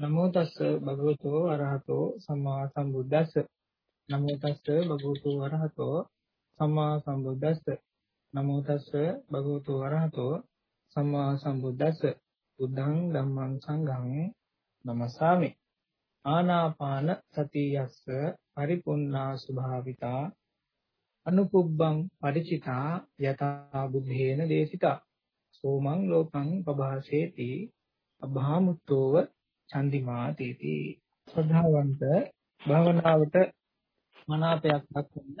නමෝ තස්ස භගවතෝ අරහතෝ සම්මා සම්බුද්දස්ස. නමෝ තස්ස භගවතෝ අරහතෝ සම්මා සම්බුද්දස්ස. නමෝ තස්ස භගවතෝ අරහතෝ සම්මා සම්බුද්දස්ස. බුද්ධං ධම්මං සංඝං නමස්සාමි. ආනාපාන සතියස්ස පරිපුන්නා ස්වභාවිතා අනුපුබ්බං පරිචිතා යතා බුද්ධේන දේශිතා. සෝමං ලෝකං පබාසේති අභාමුත්තෝව චන්දිමාතේති ශ්‍රද්ධාවන්ත භවනාවට මනාපයක් දක්වන්න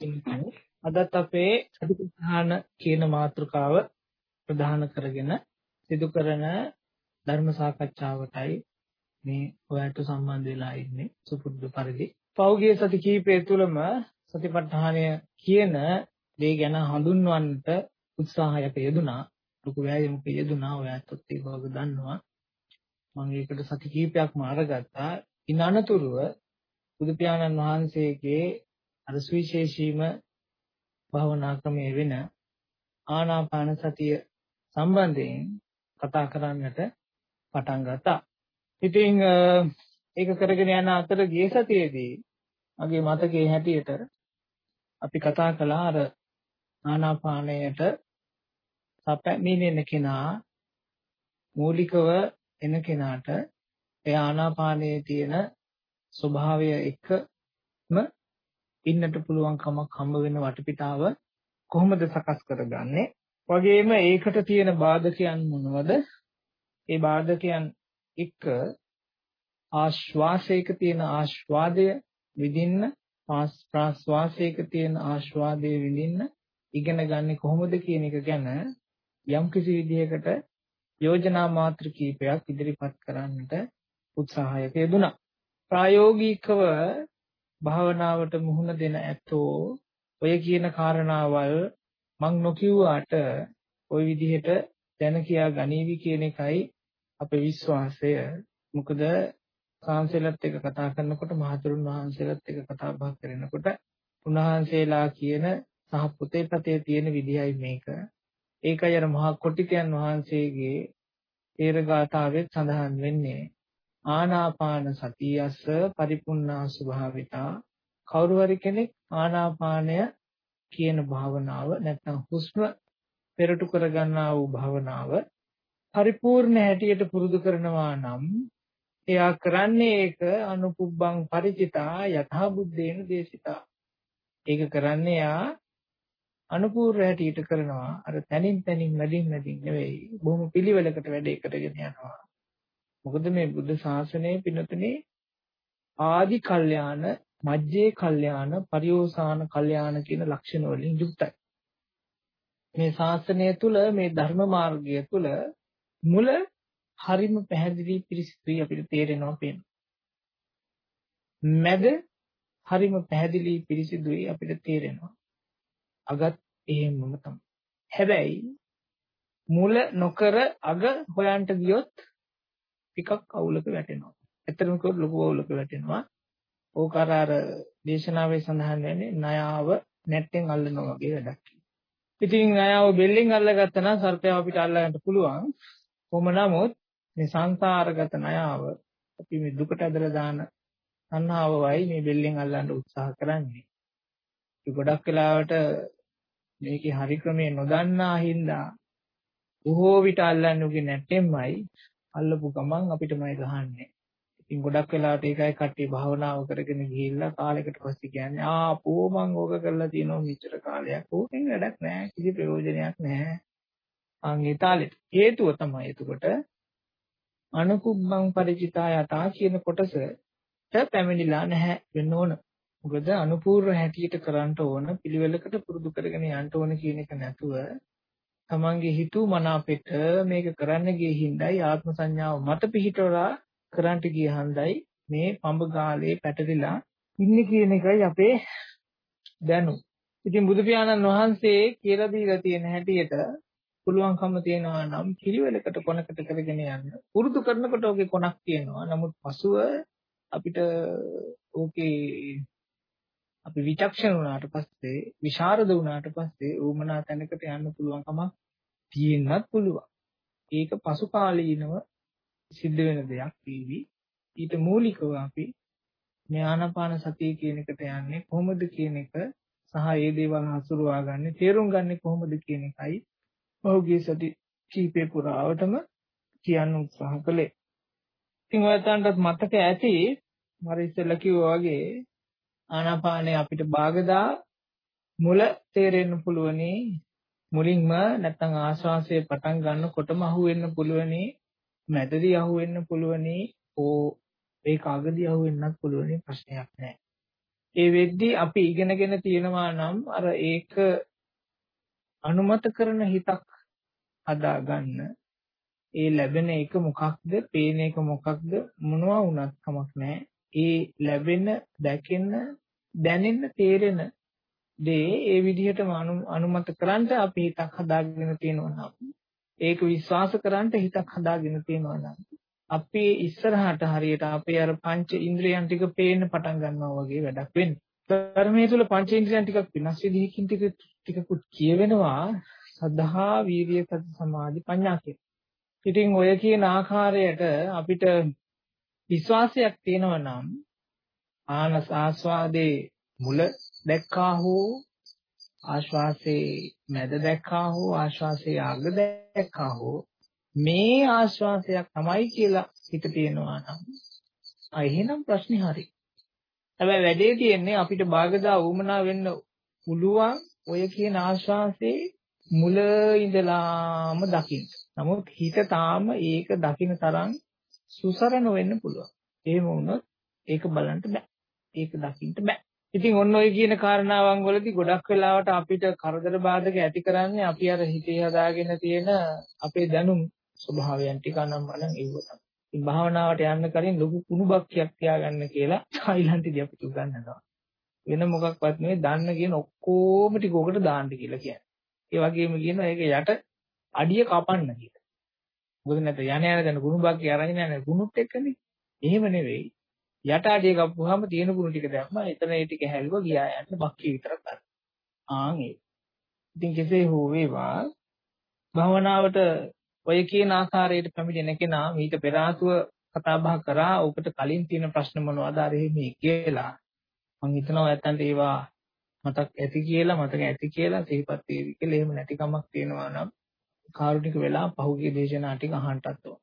ඉන්නේ අදත් අපේ සතිපට්ඨාන කියන මාතෘකාව ප්‍රධාන කරගෙන සිදු කරන ධර්ම සාකච්ඡාවටයි මේ ඔයාලට සම්බන්ධ වෙලා ඉන්නේ සුපුරුදු පරිදි. පෞගිය සති කීපය තුළම සතිපට්ඨානය කියන දේ ගැන හඳුන්වන්නට උත්සාහයක යෙදුනා. ලොකු වෑයමක යෙදුනා. ඔයාලත් ඒක වගේ දන්නවා. මම ඒකට සති කීපයක්ම අරගත්තා ඉන් අනතුරුව බුදු පියාණන් වහන්සේගේ අර සුවිශේෂීම භවනා ක්‍රමයේ වෙන ආනාපාන සතිය සම්බන්ධයෙන් කතා කරන්නට පටන් ගත්තා. ඉතින් ඒක කරගෙන යන අතර ගිය සතියේදී මගේ මතකයේ හැටියට අපි කතා කළා අර ආනාපානයට සැපමිනෙන කෙනා මූලිකව එන කෙනාට ඒ ආනාපානයේ තියෙන ස්වභාවය එක්කම ඉන්නට පුළුවන් කමක් හම්බ වෙන වටපිටාව කොහොමද සකස් කරගන්නේ? වගේම ඒකට තියෙන බාධකයන් මොනවද? ඒ බාධකයන් එක්ක ආශ්වාසයක තියෙන ආශ්වාදය විඳින්න ප්‍රාශ්වාසයක තියෙන ආශ්වාදය විඳින්න ඉගෙන ගන්න කොහොමද කියන එක ගැන යම් කිසි විදිහකට යෝජනා මාත්‍ර කීපයක් ඉදිරිපත් කරන්නට උත්සාහයක යෙදුණා. ප්‍රායෝගිකව භාවනාවට මුහුණ දෙන ඇත්තෝ ඔය කියන කාරණාවල් මං නොකියුවාට ওই විදිහට දැන කියා ගනීවි කියන එකයි අපේ විශ්වාසය. මොකද සාංශලත් එක්ක කතා කරනකොට මහතුරුන් වහන්සේලාත් එක්ක කතා බහ කරනකොට උන්වහන්සේලා කියන සහ පුතේ පතේ තියෙන විදියයි මේක. ඒකයි අර මහා කොටිකයන් වහන්සේගේ තේරගාථාවෙත් සඳහන් වෙන්නේ. ආනාපාන සතියස්ස පරිපුන්නා ස්වභාවිතා කවුරු හරි කෙනෙක් ආනාපානය කියන භාවනාව නැත්නම් හුස්ම පෙරටු කරගන්නා වූ භාවනාව පරිපූර්ණ හැටියට පුරුදු කරනවා නම් එයා කරන්නේ ඒක අනුපුබ්බං ಪರಿචිතා යථා බුද්දේන දේශිතා. ඒක කරන්නේ යා අනුපූර්ව හැටියට කරනවා අර තනින් තනින් මැදින් මැදින් නෙවෙයි බොහොම පිළිවෙලකට වැඩේ කරගෙන යනවා මොකද මේ බුද්ධ ශාසනය පිනතුනේ ආදි කල්යාණ මජ්ජේ කල්යාණ පරිෝසాన කල්යාණ කියන ලක්ෂණ වලින් යුක්තයි මේ ශාසනය තුල මේ ධර්ම මාර්ගය තුල මුල හරිම පැහැදිලි පිරිසිදුයි අපිට තේරෙනවා පේනවා. මැද හරිම පැහැදිලි පිරිසිදුයි අපිට තේරෙනවා. අගත් එහෙමම තමයි. හැබැයි මුල නොකර අග හොයන්ට ගියොත් ටිකක් අවුලක වැටෙනවා. ඇත්තටම කිව්වොත් ලොකු අවුලක වැටෙනවා. ඕක අර අර දේශනාවේ සඳහන් වෙන්නේ ණයාව නැට්ටෙන් අල්ලනවා වගේ වැඩක්. ඉතින් ණයාව බෙල්ලෙන් අල්ලගත්තා නම් සර්පයා අපිට අල්ලගන්න පුළුවන්. කොහොම නමුත් මේ සංසාරගත ණයාව අපි මේ දුකට ඇදලා දාන තණ්හාවවයි මේ බෙල්ලෙන් අල්ලන්න උත්සාහ කරන්නේ. ගොඩක් වෙලාවට මේකේ හරි ක්‍රමය නොදන්නා හින්දා බොහෝ විට අල්ලන්නේ උගේ නැට්ටෙම්මයි අල්ලපු ගමන් අපිටමයි ගහන්නේ. ඉතින් ගොඩක් වෙලාවට ඒකයි කට්ටිය භාවනාව කරගෙන ගිහිල්ලා කාලයකට පස්සේ කියන්නේ ආපෝ මං ඕක කරලා තියෙනවා මෙච්චර කාලයක්. ඕකෙන් වැඩක් නැහැ. කිසි ප්‍රයෝජනයක් නැහැ. අන් ඒ තාලෙට. හේතුව තමයි එතකොට අනුකුබ්බං ಪರಿචිතා යතා කියන කොටසට පැමිණිලා නැහැ වෙන්න ඕන. මොකද අනුපූර්ව හැටියට කරන්න ඕන පිළිවෙලකට පුරුදු කරගෙන යන්න ඕන කියන එක නැතුව තමන්ගේ හිතු මනාපෙට මේක කරන්න ගිය හිඳයි ආත්ම සංඥාව මත පිහිටවලා කරන්න ගිය හන්දයි මේ පඹ ගාලේ පැටලිලා ඉන්නේ කියන එකයි අපේ දැනුම. ඉතින් බුදු පියාණන් වහන්සේ කියලා දීලා තියෙන හැටියට පුළුවන්කම තියෙනවා නම් පිළිවෙලකට කොනකට කරගෙන යන්න. පුරුදු කරනකොට ඔගේ කොනක් තියෙනවා. නමුත් පසුව අපිට ඕකේ අපි විචක්ෂණ වුණාට පස්සේ විශාරද වුණාට පස්සේ ඌමනා තැනකට යන්න පුළුවන්කම තියෙන්නත් පුළුවන්. ඒක පසු කාලීනව සිද්ධ වෙන දෙයක් වේවි. ඊට මූලිකව අපි මේ ආනාපාන සතිය කියන එකට යන්නේ කොහොමද කියන එක සහ ඒ දේවල් හසුරුවා ගන්න තේරුම් ගන්නේ කොහොමද කියන එකයි ඔහුගේ සති කීපේ පුරාවටම කියන්න උත්සාහ කළේ. ඉතින් ඔයයන්ටත් මතක ඇති මම ඉස්සෙල්ලා කිව්වා වගේ ආනාපානේ අපිට භාගදා මුල තේරෙන්න පුළුවනි. මුලින්ම නැත්තම් ආශ්වාසය පටන් ගන්නකොටම අහුවෙන්න පුළුවනි. මැදදී අහුවෙන්න පුළුවනි. ඕ ඒක අගදී අහුවෙන්නත් පුළුවනි ප්‍රශ්නයක් නැහැ. ඒ වෙද්දී අපි ඉගෙනගෙන තියෙනවා නම් අර ඒක අනුමත කරන හිතක් හදාගන්න. ඒ ලැබෙන එක මොකක්ද? පේන එක මොකක්ද? මොනවා වුණත් කමක් නැහැ ඒ ලැබෙන දැකෙන දැනෙන්න තේරෙන දේ ඒ විදිහටම අනුමත කරන්ට අපි හිතක් හදාගෙන තියෙනවා නම් ඒක විශ්වාස කරන්ට හිතක් හදාගෙන තියෙනවා නම් අපේ ඉස්සරහට හරියට අපේ අර පංච ඉන්ද්‍රියන් ටික පේන්න පටන් ගන්නවා වගේ වැඩක් වෙන්නේ. ධර්මයේ තුල පංච ඉන්ද්‍රියන් ටිකක් වෙනස් විදිහකින් ටික ටිකකුත් කියවෙනවා සද්ධා වීර්ය සති සමාධි ප්‍රඥා කියන. ඉතින් ඔය කියන ආකාරයට අපිට විශ්වාසයක් තියෙනවා නම් ආනස ආස්වාදේ මුල දැක්කා හෝ ආශ්වාසයේ මැද දැක්කා හෝ ආශ්වාසයේ අග දැක්කා හෝ මේ ආශ්වාසයක් තමයි කියලා හිත තියෙනවා නම් ආ එහෙනම් ප්‍රශ්නේ හරි. හැබැයි වැඩේ තියෙන්නේ අපිට භාගදා වුමනා වෙන්න පුළුවන් ඔය කියන ආශ්වාසයේ මුල ඉඳලාම දකින්න. නමුත් හිත තාම ඒක දකින්න තරම් සුසරණ වෙන්න පුළුවන්. එහෙම වුණොත් ඒක බලන්න බෑ. ඒක දකින්න බෑ. ඉතින් ඔන්න ඔය කියන කාරණාවන් වලදී ගොඩක් වෙලාවට අපිට කරදර බාධක ඇති කරන්නේ අපි අර හිතේ හදාගෙන තියෙන අපේ දැනුම් ස්වභාවයන් ටික නම් බලන් ඉවුවා. ඉතින් භාවනාවට යන්න කලින් ලොකු කුණුබක්කියක් තියාගන්න කියලා තායිලන්තදී අපිට උගන්වනවා. වෙන මොකක්වත් නෙවෙයි දන්න කියන ඔක්කොම ටික ඔකට දාන්න කියලා කියන්නේ. ඒ වගේම කියනවා ඒක යට අඩිය කපන්න කියලා. මොකද නැත්නම් යණ යන දැන කුණුබක්කිය අරගෙන යන කුණුත් එක්කනේ. එහෙම නෙවෙයි. යට අඩිය කපුවාම තියෙන කුණු ටික දැම්ම එතන ඒ ටික හැල්ව ගියා යන්න බක්කිය විතරක් අර. ආන් ඒ. ඉතින් කෙසේ හෝ වේවා භවනාවට ඔය කියන ආකාරයට පැමිණෙන කෙනා මීට පෙර ආතුව කතා බහ කරා ඔකට කලින් තියෙන ප්‍රශ්න මොනවද අර මේ කියලා මම හිතනවා නැත්තන්ට ඒවා මතක් ඇති කියලා මතක ඇති කියලා සිහිපත් වේවි කියලා එහෙම නැති කමක් තියෙනවා නම් කාරුණික වෙලා පහුගිය දේශනා ටික අහන්නටත් ඕන.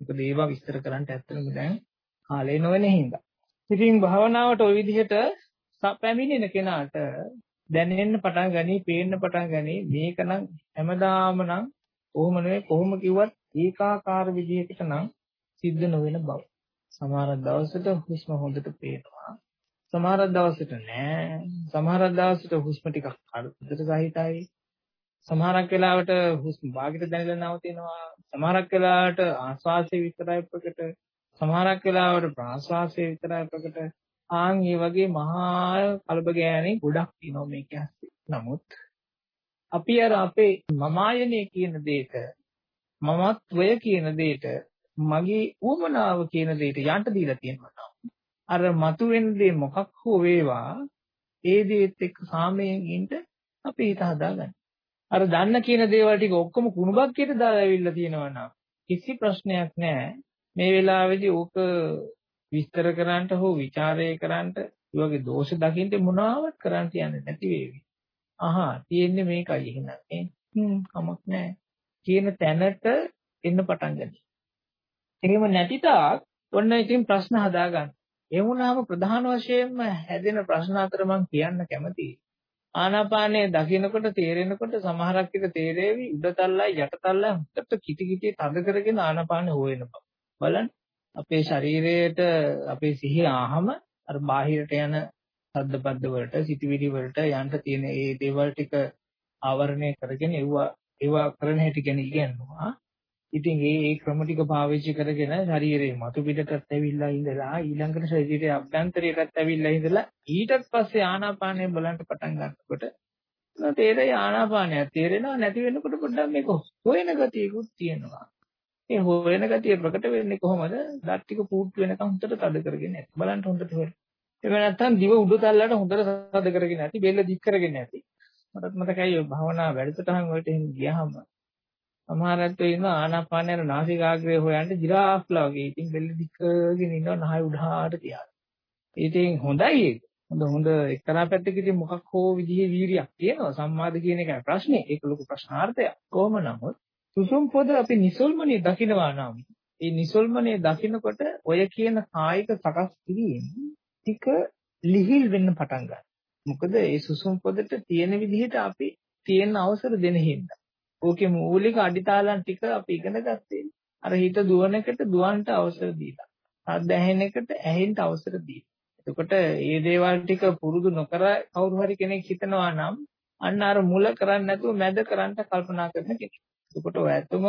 මොකද ඒවා විස්තර කරන්න ඇත්තටම දැන් කාලේ නොවන හින්දා. ඉතින් භාවනාවට ওই විදිහට පැමිණෙන කෙනාට දැනෙන්න පටන් ගනී, පේන්න පටන් ගනී මේක නම් හැමදාම නම් කොහොම නෙවෙයි කොහොම කිව්වත් ඒකාකාර විදිහකට නම් සිද්ධ නොවන බව. සමහර දවසට හුස්ම හොඳට පේනවා. සමහර දවසට නෑ. සමහර දවසට හුස්ම ටිකක් අඩුට සහිතයි. සමහරක් වෙලාවට හුස්ම භාගිත දැනෙලා නවතිනවා. සමහරක් වෙලාවට ආශ්වාසය විතරයි ප්‍රකට. සමහරක් වෙලාවට ප්‍රාශ්වාසය විතරයි ප්‍රකට. ආන් මේ වගේ මහා කලබගෑනි ගොඩක් තියෙනවා මේක ඇස්සේ. නමුත් අපි අර අපේ මමායනේ කියන දෙයට මමත්වය කියන දෙයට මගේ උවමනාව කියන දෙයට යන්න දීලා තියෙනවා. අර මතුවෙන දේ මොකක් හෝ වේවා ඒ දේත් එක්ක සාමයෙන් ඉන්න අපි හිත හදාගන්න. අර දන්න කියන දේවල් ටික ඔක්කොම කුණුබක්කේට දාලා ඇවිල්ලා තියෙනවා නම් කිසි ප්‍රශ්නයක් නැහැ. මේ වෙලාවේදී ඕක විස්තර කරන්නට හෝ ਵਿਚාරය කරන්නට ඒ වගේ දෝෂ දකින්න මොනවාවත් කරන්න තියන්නේ නැති වේවි. අහා තියෙන්නේ මේකයි එහෙනම් නේ හ්ම් කමක් නැහැ කියන තැනට එන්න පටන් ගනී. එහෙම නැති තාක් ඔන්න ඉතින් ප්‍රශ්න හදාගන්න. ඒ වුණාම ප්‍රධාන වශයෙන්ම හැදෙන ප්‍රශ්න අතර මම කියන්න කැමතියි. ආනාපානයේ දකින්නකොට තේරෙනකොට සමහරක් එක තේරෙවි උඩ තල්ලයි යට තල්ලයි හුත්තට කිටි කිටි තද කරගෙන ආනාපානෙ හොයන බව. බලන්න අපේ ශරීරයට අපේ සිහිය ආහම අර බාහිරට යන සද්දපද්ද වලට සිටිවිලි වලට යන්න තියෙන ඒ දේවල් ටික ආවරණය කරගෙන ඒවා ඒවා කරන හැටි ගැන ඉගෙනනවා. ඉතින් ඒ ඒ ක්‍රම ටික පාවිච්චි කරගෙන ශරීරයේ මතු පිටටත් ඇවිල්ලා ඉඳලා ඊළඟට ශරීරයේ අභ්‍යන්තරයටත් ඇවිල්ලා ඉඳලා ඊටත් පස්සේ ආනාපානය බලන්න පටන් ගන්නකොට තේරෙයි ආනාපානය තේරෙනවා නැති වෙනකොට පොඩ්ඩක් මේක හොයන ගතියකුත් තියෙනවා. ඒ හොයන ගතිය ප්‍රකට වෙන්නේ කොහොමද? දත් ටික පූට් වෙනකම් හොඳට තද කරගෙන බලන්න හොඳට හොයන්න. එහෙම නැත්නම් දිව උඩු තල්ලට හොඳට සද කරගෙන ඇති බෙල්ල දික් කරගෙන ඇති මටත් මතකයි භාවනා වැඩසටහන් වලට එහෙම ගියාම සමහර අය ඉන්නවා ආනාපානය යන නාසිකාග්‍රය හොයන්න ජිරාෆ්ලා වගේ. ඉතින් බෙල්ල දික්කගෙන ඉන්නවා නහය උඩහාට තියාගෙන. ඉතින් හොඳයි ඒක. හොඳ හොඳ එක්තරා පැත්තකින් මොකක් හෝ විදිහේ වීරියක් තියෙනවා. සම්මාද කියන එකයි ප්‍රශ්නේ. ඒක ලොකු ප්‍රශ්නාර්ථයක්. කොහොම නමුත් සුසුම් පොද අපි නිසල්මනේ දකිනවා නම් ඒ නිසල්මනේ දකිනකොට ඔය කියන කායික සකස් කිරීම ටික ලිහිල් වෙන්න පටන් ගන්නවා. මොකද ඒ සුසුම් පොදට තියෙන විදිහට අපි තියෙන අවසර දෙන හින්දා. ඕකේ මූලික අඩිතාලම් ටික අපි ඉගෙන ගත්තේ. අර හිත දුවන එකට දුවන්ට අවසර දීලා. සද්ද ඇහෙන එකට ඇහෙන්න අවසර දීලා. එතකොට මේ දේවල් ටික පුරුදු නොකර කවුරු හරි කෙනෙක් හිතනවා නම් අන්න අර මුල කරන්නේ නැතුව මැද කරන්න කල්පනා කරන කෙනෙක්. එතකොට ඔය ඇත්තම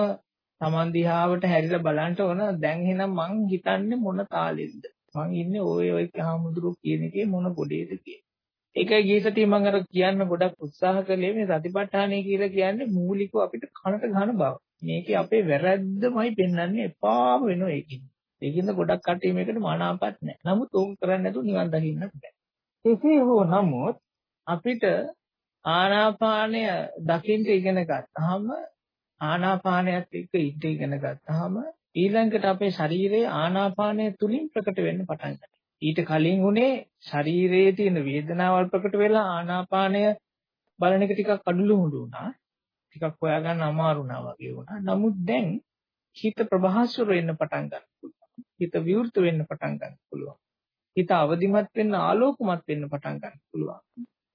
Taman දිහාවට හැරිලා බලන්න ඕන දැන් එහෙනම් මං හිතන්නේ මොන තාලෙන්ද? මං ඉන්නේ ওই ඔය කහමුදුරු කියන එකේ මොන පොඩේද කියලා. ඒකයි ගිය සතියේ මම අර කියන්න ගොඩක් උත්සාහ කළේ මේ සතිපට්ඨානය කියලා කියන්නේ මූලිකව අපිට කනට ගහන බව. මේකේ අපේ වැරද්දමයි පෙන්වන්නේ එපාම වෙනවා ඒකින්. ඒකින්ද ගොඩක් කට්ටිය මේකට මනාපත් නැහැ. නමුත් ඕක කරන්නේ නැතුව නිවන් දකින්නත් බෑ. කෙසේ හෝ නමුත් අපිට ආනාපානය දකින්න ඉගෙන ගත්තාම ආනාපානයත් එක්ක ඉඳ ඉගෙන ගත්තාම ඊළඟට අපේ ශරීරයේ ආනාපානය තුලින් ප්‍රකට වෙන්න පටන් ගන්නවා. ඊට කලින් උනේ ශරීරයේ තියෙන වේදනාවල් ප්‍රකට වෙලා ආනාපානය බලන එක ටිකක් අඩලුමුඩු වුණා. ටිකක් හොයාගන්න අමාරු වුණා වගේ වුණා. නමුත් දැන් හිත ප්‍රභාස්වර වෙන්න පටන් ගන්න පුළුවන්. හිත විවෘත වෙන්න පටන් ගන්න පුළුවන්. හිත අවදිමත් වෙන්න ආලෝකමත් වෙන්න පටන් ගන්න පුළුවන්.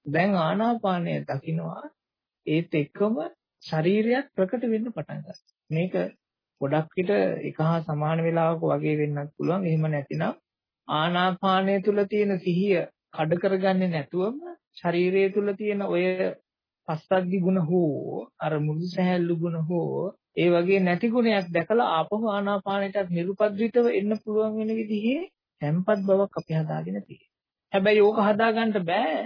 දැන් ආනාපානය දකින්නවා ඒත් එක්කම ශරීරයක් ප්‍රකට වෙන්න පටන් ගන්නවා. මේක ගොඩක් විට එක හා සමාන වෙලාවක වගේ වෙන්නත් පුළුවන්. එහෙම නැතිනම් ආනාපානය තුල තියෙන සිහිය කඩ කරගන්නේ නැතුවම ශරීරය තුල තියෙන ඔය පස්සද්ධි ගුණ හෝ අර මුළු සහැල්ලු ගුණ හෝ ඒ වගේ නැති ගුණයක් දැකලා ආපහු ආනාපානයටත් නිරුපද්‍රිතව එන්න පුළුවන් වෙන විදිහේ tempat බවක් අපි හදාගෙන තියෙනවා. හැබැයි ඕක හදාගන්න බෑ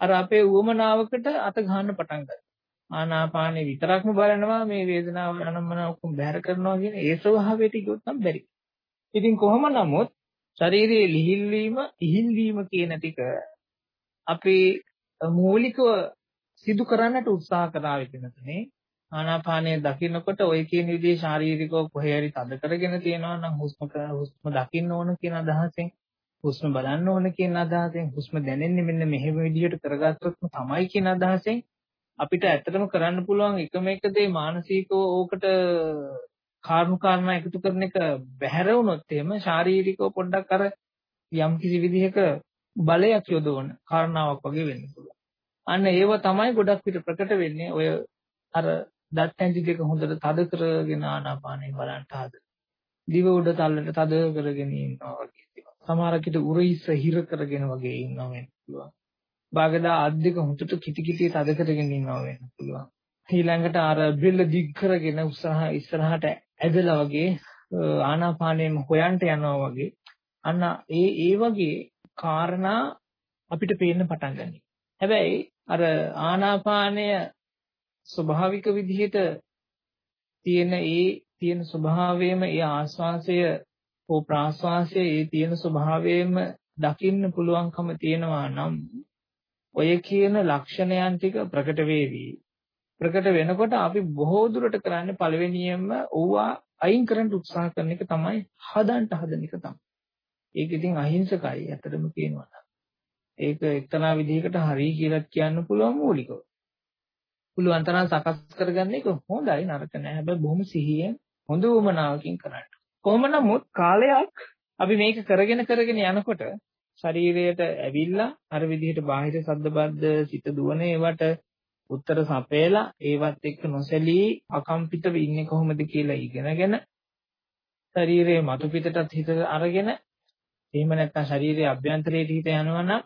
අර අපේ උවමනාවකට අත ගන්න පටන් ගන්නවා. ආනාපානෙ විතරක්ම බලනවා මේ වේදනාව අනම්මන ඔක්කොම බැහැර කරනවා කියන ඒ ස්වභාවයට ගියොත් නම් බැරි. ඉතින් කොහොම නමුත් ශරීරයේ ලිහිල් වීම, ඉහිල් වීම කියන ටික අපි මූලිකව සිදු කරන්නට උත්සාහ කරා විදිහටනේ ආනාපානය දකින්නකොට ඔය කියන විදිහේ ශාරීරිකව කොහේ හරි තද කරගෙන තියෙනවා නම් හුස්ම හුස්ම දකින්න ඕන කියන අදහසෙන් හුස්ම බලන්න ඕන කියන අදහසෙන් හුස්ම දැනෙන්නේ මෙන්න මෙහෙම විදිහට කරගත්තොත් තමයි කියන අදහසෙන් අපිට ඇත්තටම කරන්න පුළුවන් එකම එක දේ මානසිකව ඕකට කාරණු කාරණා එකතු කරන එක බැහැර වුණොත් එහෙම ශාරීරිකව පොඩ්ඩක් අර යම් කිසි විදිහක බලයක් යොදවන කාරණාවක් වගේ වෙන්න පුළුවන්. අන්න ඒව තමයි ගොඩක් විට ප්‍රකට වෙන්නේ ඔය අර දත් ඇඳි දෙක හොඳට තද කරගෙන ආනාපානෙ බලන්න හද. දිව උඩ තල්ලට තද කරගෙන ඉන්නවා වගේ තියෙනවා. සමහරකට උරහිස්ස හිර කරගෙන වගේ ඉන්නවා වෙන්න පුළුවන්. බාගදා අත් දෙක හොඳට කිටි කිටි තද කරගෙන ඉන්නවා වෙන්න පුළුවන්. ඊළඟට අර බෙල්ල දිග් කරගෙන උත්සාහ ඉස්සරහට ඇදලා වගේ ආනාපානයෙන් හොයන්ට යනවා වගේ අන්න ඒ ඒ වගේ කාරණා අපිට පේන්න පටන් ගන්නවා. හැබැයි අර ආනාපානය ස්වභාවික විදිහට තියෙන ඒ තියෙන ස්වභාවයම ඒ ආස්වාසය හෝ ප්‍රාස්වාසය ඒ තියෙන ස්වභාවයම දකින්න පුළුවන්කම තියෙනවා නම් ඔය කියන ලක්ෂණයන් ටික ප්‍රකට වේවි. ප්‍රකට වෙනකොට අපි බොහෝ දුරට කරන්නේ පළවෙනියෙන්ම ඕවා අයින් කරන්න උත්සාහ කරන එක තමයි හදන්න හදන එක තමයි. ඒක ඉතින් අහිංසකයි ඇත්තටම කියනවා. ඒක එක්තරා විදිහකට හරි කියලා කියන්න පුළුවන් මූලිකව. පුළුවන් තරම් සකස් කරගන්න එක හොඳයි නරක නෑ. හැබැයි බොහොම සිහියෙන් හොඳ වමනාවකින් කරන්න. කොහොම නමුත් කාලයක් අපි මේක කරගෙන කරගෙන යනකොට ශරීරයට ඇවිල්ලා අර විදිහට බාහිර සද්ද බද්ද සිත දුවන ඒවට උත්තර සපයලා ඒවත් එක්ක නොසැලී අකම්පිතව ඉන්නේ කොහොමද කියලා ඉගෙනගෙන ශරීරයේ මතු පිටටත් හිත අරගෙන එහෙම නැත්නම් ශරීරයේ අභ්‍යන්තරයට හිත යනවා නම්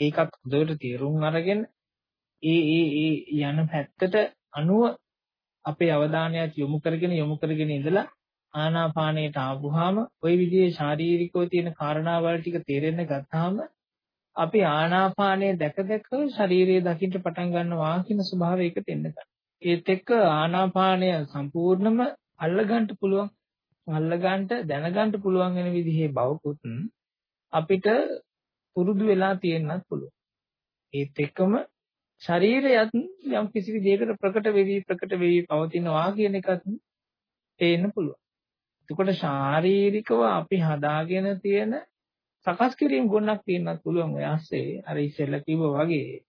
ඒකත් හොඳට තේරුම් අරගෙන ඒ ඒ ඒ යන පැත්තට අනුව අපේ අවධානයත් යොමු කරගෙන යොමු කරගෙන ඉඳලා ආනාපානයට ආවුවාම ওই විදිහේ ශාරීරිකව තියෙන කාරණාවල් ටික තේරෙන්න ගත්තාම අපි ආනාපානය දැක දැක ශරීරයේ දකින්න පටන් ගන්නවා කියන ස්වභාවයකට එන්න ගන්නවා. ඒත් එක්ක ආනාපානය සම්පූර්ණම අල්ලගන්න පුළුවන් අල්ලගන්න දැනගන්න පුළුවන් වෙන විදිහේ බවකුත් අපිට පුරුදු වෙලා තියෙන්නත් පුළුවන්. ඒත් එක්කම ශරීරයත් යම් කිසි විදිහකට ප්‍රකට වෙවි ප්‍රකට වෙවි පවතිනවා කියන එකත් තේන්න පුළුවන්. එතකොට ශාරීරිකව අපි හදාගෙන තියෙන සකස් කිරීම ගුණක් තියෙන්නත් පුළුවන් ඔය ASCII අර ඉස්සෙල්ලා කිව්වා වගේ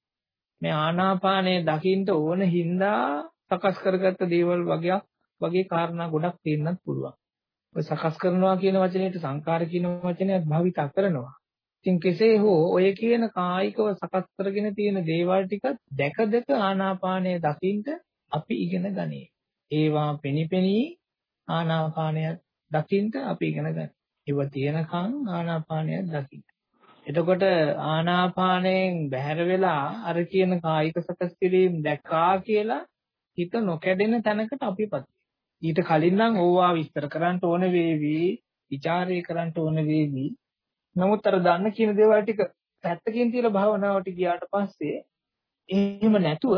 මේ ආනාපානය දකින්න ඕන හින්දා සකස් කරගත්ත දේවල් වගේක් වගේ කාරණා ගොඩක් තියෙන්නත් පුළුවන්. ඔය සකස් කරනවා කියන වචනේට සංකාර කියන වචනයත් භාවිත කරනවා. ඉතින් කෙසේ හෝ ඔය කියන කායිකව සකස් කරගෙන තියෙන දේවල් ටික දැක දැක ආනාපානය දකින්න අපි ඉගෙන ගනී. ඒවා පෙනිපෙනී ආනාපානය දකින්න අපි ඉගෙන ගන්න. ඒව තියෙනකන් ආනාපානය දකින්න. එතකොට ආනාපානයෙන් බැහැර වෙලා අර කියන කායික සකස් කිරීම දැක්කා කියලා හිත නොකැඩෙන තැනකට අපිපත් ඊට කලින් නම් ඕවා විස්තර කරන්න ඕන වේවි, ਵਿਚාරය කරන්න ඕන වේවි. නමුත් අර දන්න කියන දේවල් ටික පැත්තකින් තියලා භාවනාවට ගියාට පස්සේ එහෙම නැතුව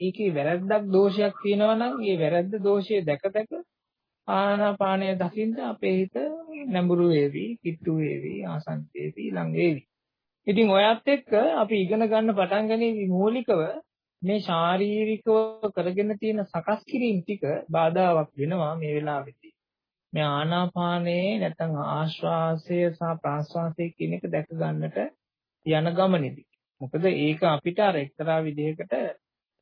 ඒකේ වැරද්දක් දෝෂයක් තියෙනවා නම් ඒ වැරද්ද දෝෂය දැක දැක ආනාපානය දකින්න අපේ හිත නැඹුරු වේවි, කිට්ටු වේවි, ආසන්න වේවි, ළඟ වේවි. ඉතින් ඔයත් එක්ක අපි ඉගෙන ගන්න පටන් ගන්නේ මූලිකව මේ ශාරීරිකව කරගෙන තියෙන සකස් කිරීම ටික බාධාවක් වෙනවා මේ වෙලාවේදී. මේ ආනාපානයේ නැත්නම් ආශ්වාසය සහ ප්‍රාශ්වාසය කියන එක දැක ගන්නට යන ගමනේදී. මොකද ඒක අපිට අර එක්තරා විදිහකට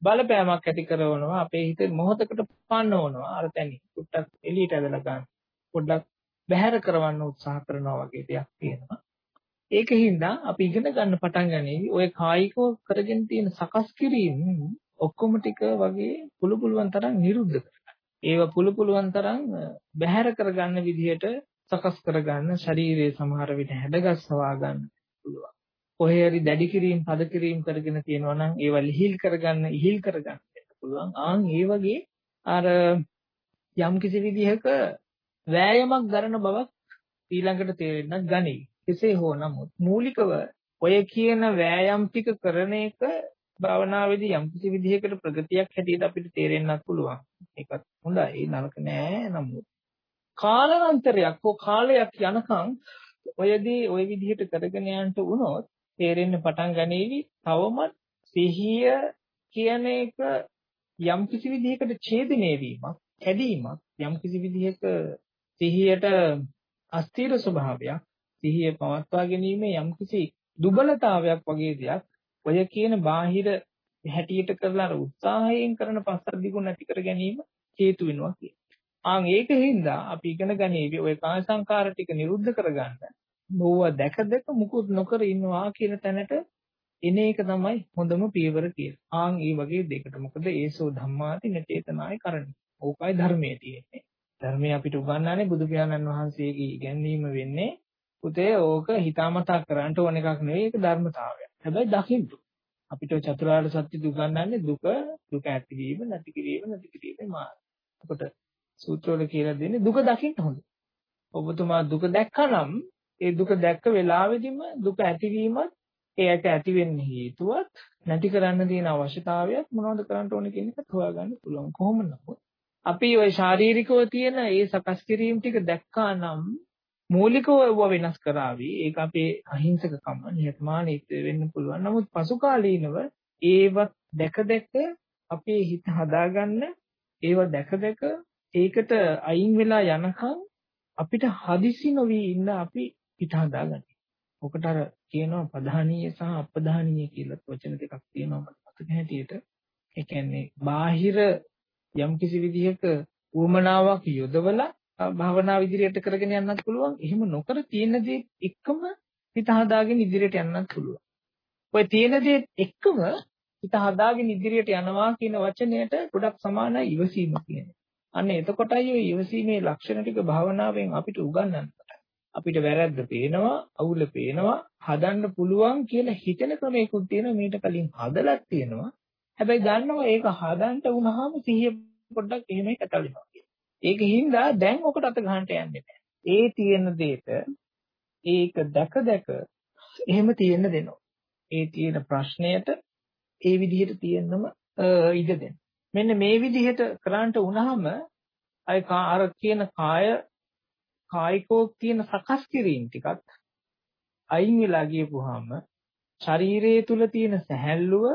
බලපෑමක් ඇති කරනවා අපේ හිත මොහොතකට පන්නවනවා අර තැනින්. පොඩ්ඩක් එළියට ඇදලා ගන්න. පොඩ්ඩක් බැහැර කරවන්න උත්සාහ කරනවා වගේ දෙයක් තියෙනවා. ඒකින්ද අපි ඉගෙන ගන්න පටන් ගන්නේ ඔය කායිකව කරගෙන තියෙන සකස් කිරීම ඔක්කොම ටික වගේ පුළු පුළුවන් තරම් නිරුද්ධ කරගන්න. ඒව පුළු පුළුවන් තරම් බැහැර කරගන්න විදිහට සකස් කරගන්න ශරීරයේ සමහර විට හැඩගස්වා ගන්න පුළුවන්. කොහේ හරි දැඩි කිරීම, පද කිරීම කරගෙන තියෙනවා නම් ඒව ලිහිල් කරගන්න, ඉහිල් කරගන්න පුළුවන්. ආන් ඒ වගේ අර යම් කිසි විදිහක වෑයමක් දරන බවක් ඊළඟට තේරෙන්නත් ගනී. කෙසේ හෝ නමුත් මූලිකව ඔය කියන වෑයම් ටික කරන එක භාවනාවේදී යම් කිසි විදිහකට ප්‍රගතියක් හැටියට අපිට තේරෙන්නත් පුළුවන්. ඒකත් හොඳයි නරක නෑ නමුත් කාලාන්තරයක් හෝ කාලයක් යනකම් ඔයදී ওই විදිහට කරගෙන යන්න වුණොත් තේරෙන්න පටන් ගනීවි තවමත් සිහිය කියන එක යම් කිසි විදිහකට ඡේදනය වීමක්, කැඩීමක්, යම් කිසි විදිහක සිහියට අස්තිර ස්වභාවයක් සිහිය පවත්වා ගැනීමේ යම්කිසි දුබලතාවයක් වගේ දෙයක් ඔය කියන බාහිර හැටියට කරලා අර උත්සාහයෙන් කරන පස්සද්ධි ගුණ ඇති කර ගැනීම හේතු වෙනවා කියන්නේ. ආන් ඒකින්ද අපි ඉගෙන ගන්නේ ඔය කාය සංකාර ටික නිරුද්ධ කරගන්න. බොව දැක දැක මුකුත් නොකර ඉන්නවා කියන තැනට එන එක තමයි හොඳම පියවර කියලා. ආන් ඒ වගේ දෙයකට. මොකද ඒසෝ ධම්මාති නචේතනාය කරණි. ඕකයි ධර්මයේ තියෙන්නේ. ධර්මයේ අපිට උගන්වන්නේ බුදු පියාණන් වහන්සේගේ ඉගැන්වීම වෙන්නේ පුතේ ඕක හිතාමතා කරන්න ඕන එකක් නෙවෙයි ඒක ධර්මතාවයක්. හැබැයි දකින්න. අපිට චතුරාර්ය සත්‍ය දුගන්නන්නේ දුක දුක ඇතිවීම නැති කිරීම නැති කිරීමේ මාර්ගය. එතකොට සූත්‍රවල කියලා දෙන්නේ දුක දකින්න හොඳ. ඔබතුමා දුක දැක්කනම් ඒ දුක දැක්ක වෙලාවෙදිම දුක ඇතිවීමත් ඒකට ඇති වෙන්න හේතුවත් නැති කරන්න තියෙන අවශ්‍යතාවයත් මොනවද කරන්න ඕනේ කියන එකත් හොයාගන්න පුළුවන්. කොහොම නමුත් අපි ওই ශාරීරිකව තියෙන ඒ සකස් කිරීම ටික දැක්කා නම් මූලිකව ඒව වෙනස් කරાવી. ඒක අපේ අහිංසකකම නිහතමානීත්වය වෙන්න පුළුවන්. නමුත් පසුකාලීනව ඒවත් දැක දැක අපේ හිත හදාගන්න ඒව දැක දැක ඒකට අයින් වෙලා යනකම් අපිට හදිසි නොවි ඉන්න අපි හිත හදාගන්න. ඔකට අර කියනවා ප්‍රධානීය සහ අප්‍රධානීය කියලා වචන දෙකක් තියෙනවා මට මතක හැටියට. ඒ කියන්නේ බාහිර යම්කිසි විදිහක උවමනාවක් යොදවලා භාවනාව ඉදිරියට කරගෙන යන්නත් පුළුවන්. එහෙම නොකර තියෙන දේ එක්කම හිත හදාගෙන ඉදිරියට යන්නත් පුළුවන්. ඔය තියෙන දේ එක්කම හිත හදාගෙන ඉදිරියට යනවා කියන වචනයට ගොඩක් සමානයි ඉවසීම කියන්නේ. අන්න එතකොටයි ඔය ඉවසීමේ ලක්ෂණ ටික භාවනාවෙන් අපිට උගන්වන්න අපිට වැරද්ද පේනවා, අවුල පේනවා, හදන්න පුළුවන් කියලා හිතෙන ක්‍රමයකුත් තියෙනවා. මීට කලින් හදලත් තියෙනවා. හැබැයි දන්නවා ඒක හදන්න වුණාම සිහිය පොඩ්ඩක් එහෙමයි කැතලෙනවා. ඒකින්ද දැන් ඔකට අත ගහන්න යන්නේ නැහැ. ඒ තියෙන දෙයට ඒක දැක දැක එහෙම තියෙන්න දෙනවා. ඒ තියෙන ප්‍රශ්නයට ඒ විදිහට තියෙන්නම ඉඩ දෙන්න. මෙන්න මේ විදිහට කරාන්ට වුණාම අය අර කියන කාය කායිකෝ කියන සකස් කිරීම ටිකත් අයින් වෙලා ගියපුවාම ශරීරයේ තුල තියෙන සැහැල්ලුව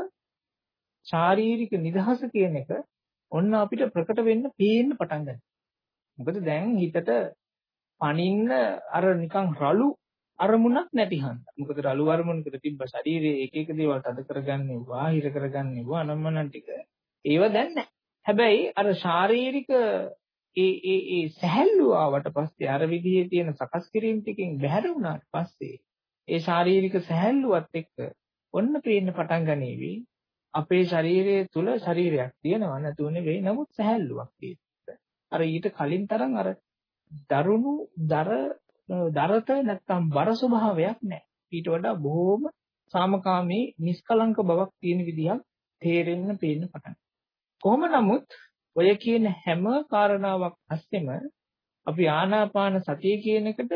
ශාරීරික නිදහස කියන එක ඔන්න අපිට ප්‍රකට වෙන්න පේන්න පටන් ගන්නවා. මොකද දැන් හිතට පනින්න අර නිකන් රළු අරමුණක් නැති හන්ද. මොකද රළු අරමුණකට තිබ්බ ශරීරයේ එක එක දේවල් තද කරගන්නෙව්වා, හිර කරගන්නෙව්වා, අනම්මනන් ටික ඒව දැන් නැහැ. හැබැයි අර ශාරීරික ඒ ඒ ඒ සැහැල්ලුව ආවට පස්සේ අර විදිහේ තියෙන සකස් කිරීම ටිකෙන් බැහැර වුණාට පස්සේ ඒ ශාරීරික සැහැල්ලුවත් එක්ක ඔන්න පේන්න පටන් ගනීවි අපේ ශරීරය තුල ශරීරයක් තියෙනවා නැතුව නෙවෙයි නමුත් සැහැල්ලුවක් තියෙනවා. අර ඊට කලින් තරම් අර දරුණු දර දරත නැත්තම් බර ස්වභාවයක් නැහැ. ඊට වඩා බොහොම සාමකාමී නිස්කලංක බවක් තියෙන විදිහක් තේරෙන්න පේන්න පටන් කොහොම නමුත් ඔය කියන හැම කාරණාවක් අස්සෙම අපි ආනාපාන සතිය කියන එකට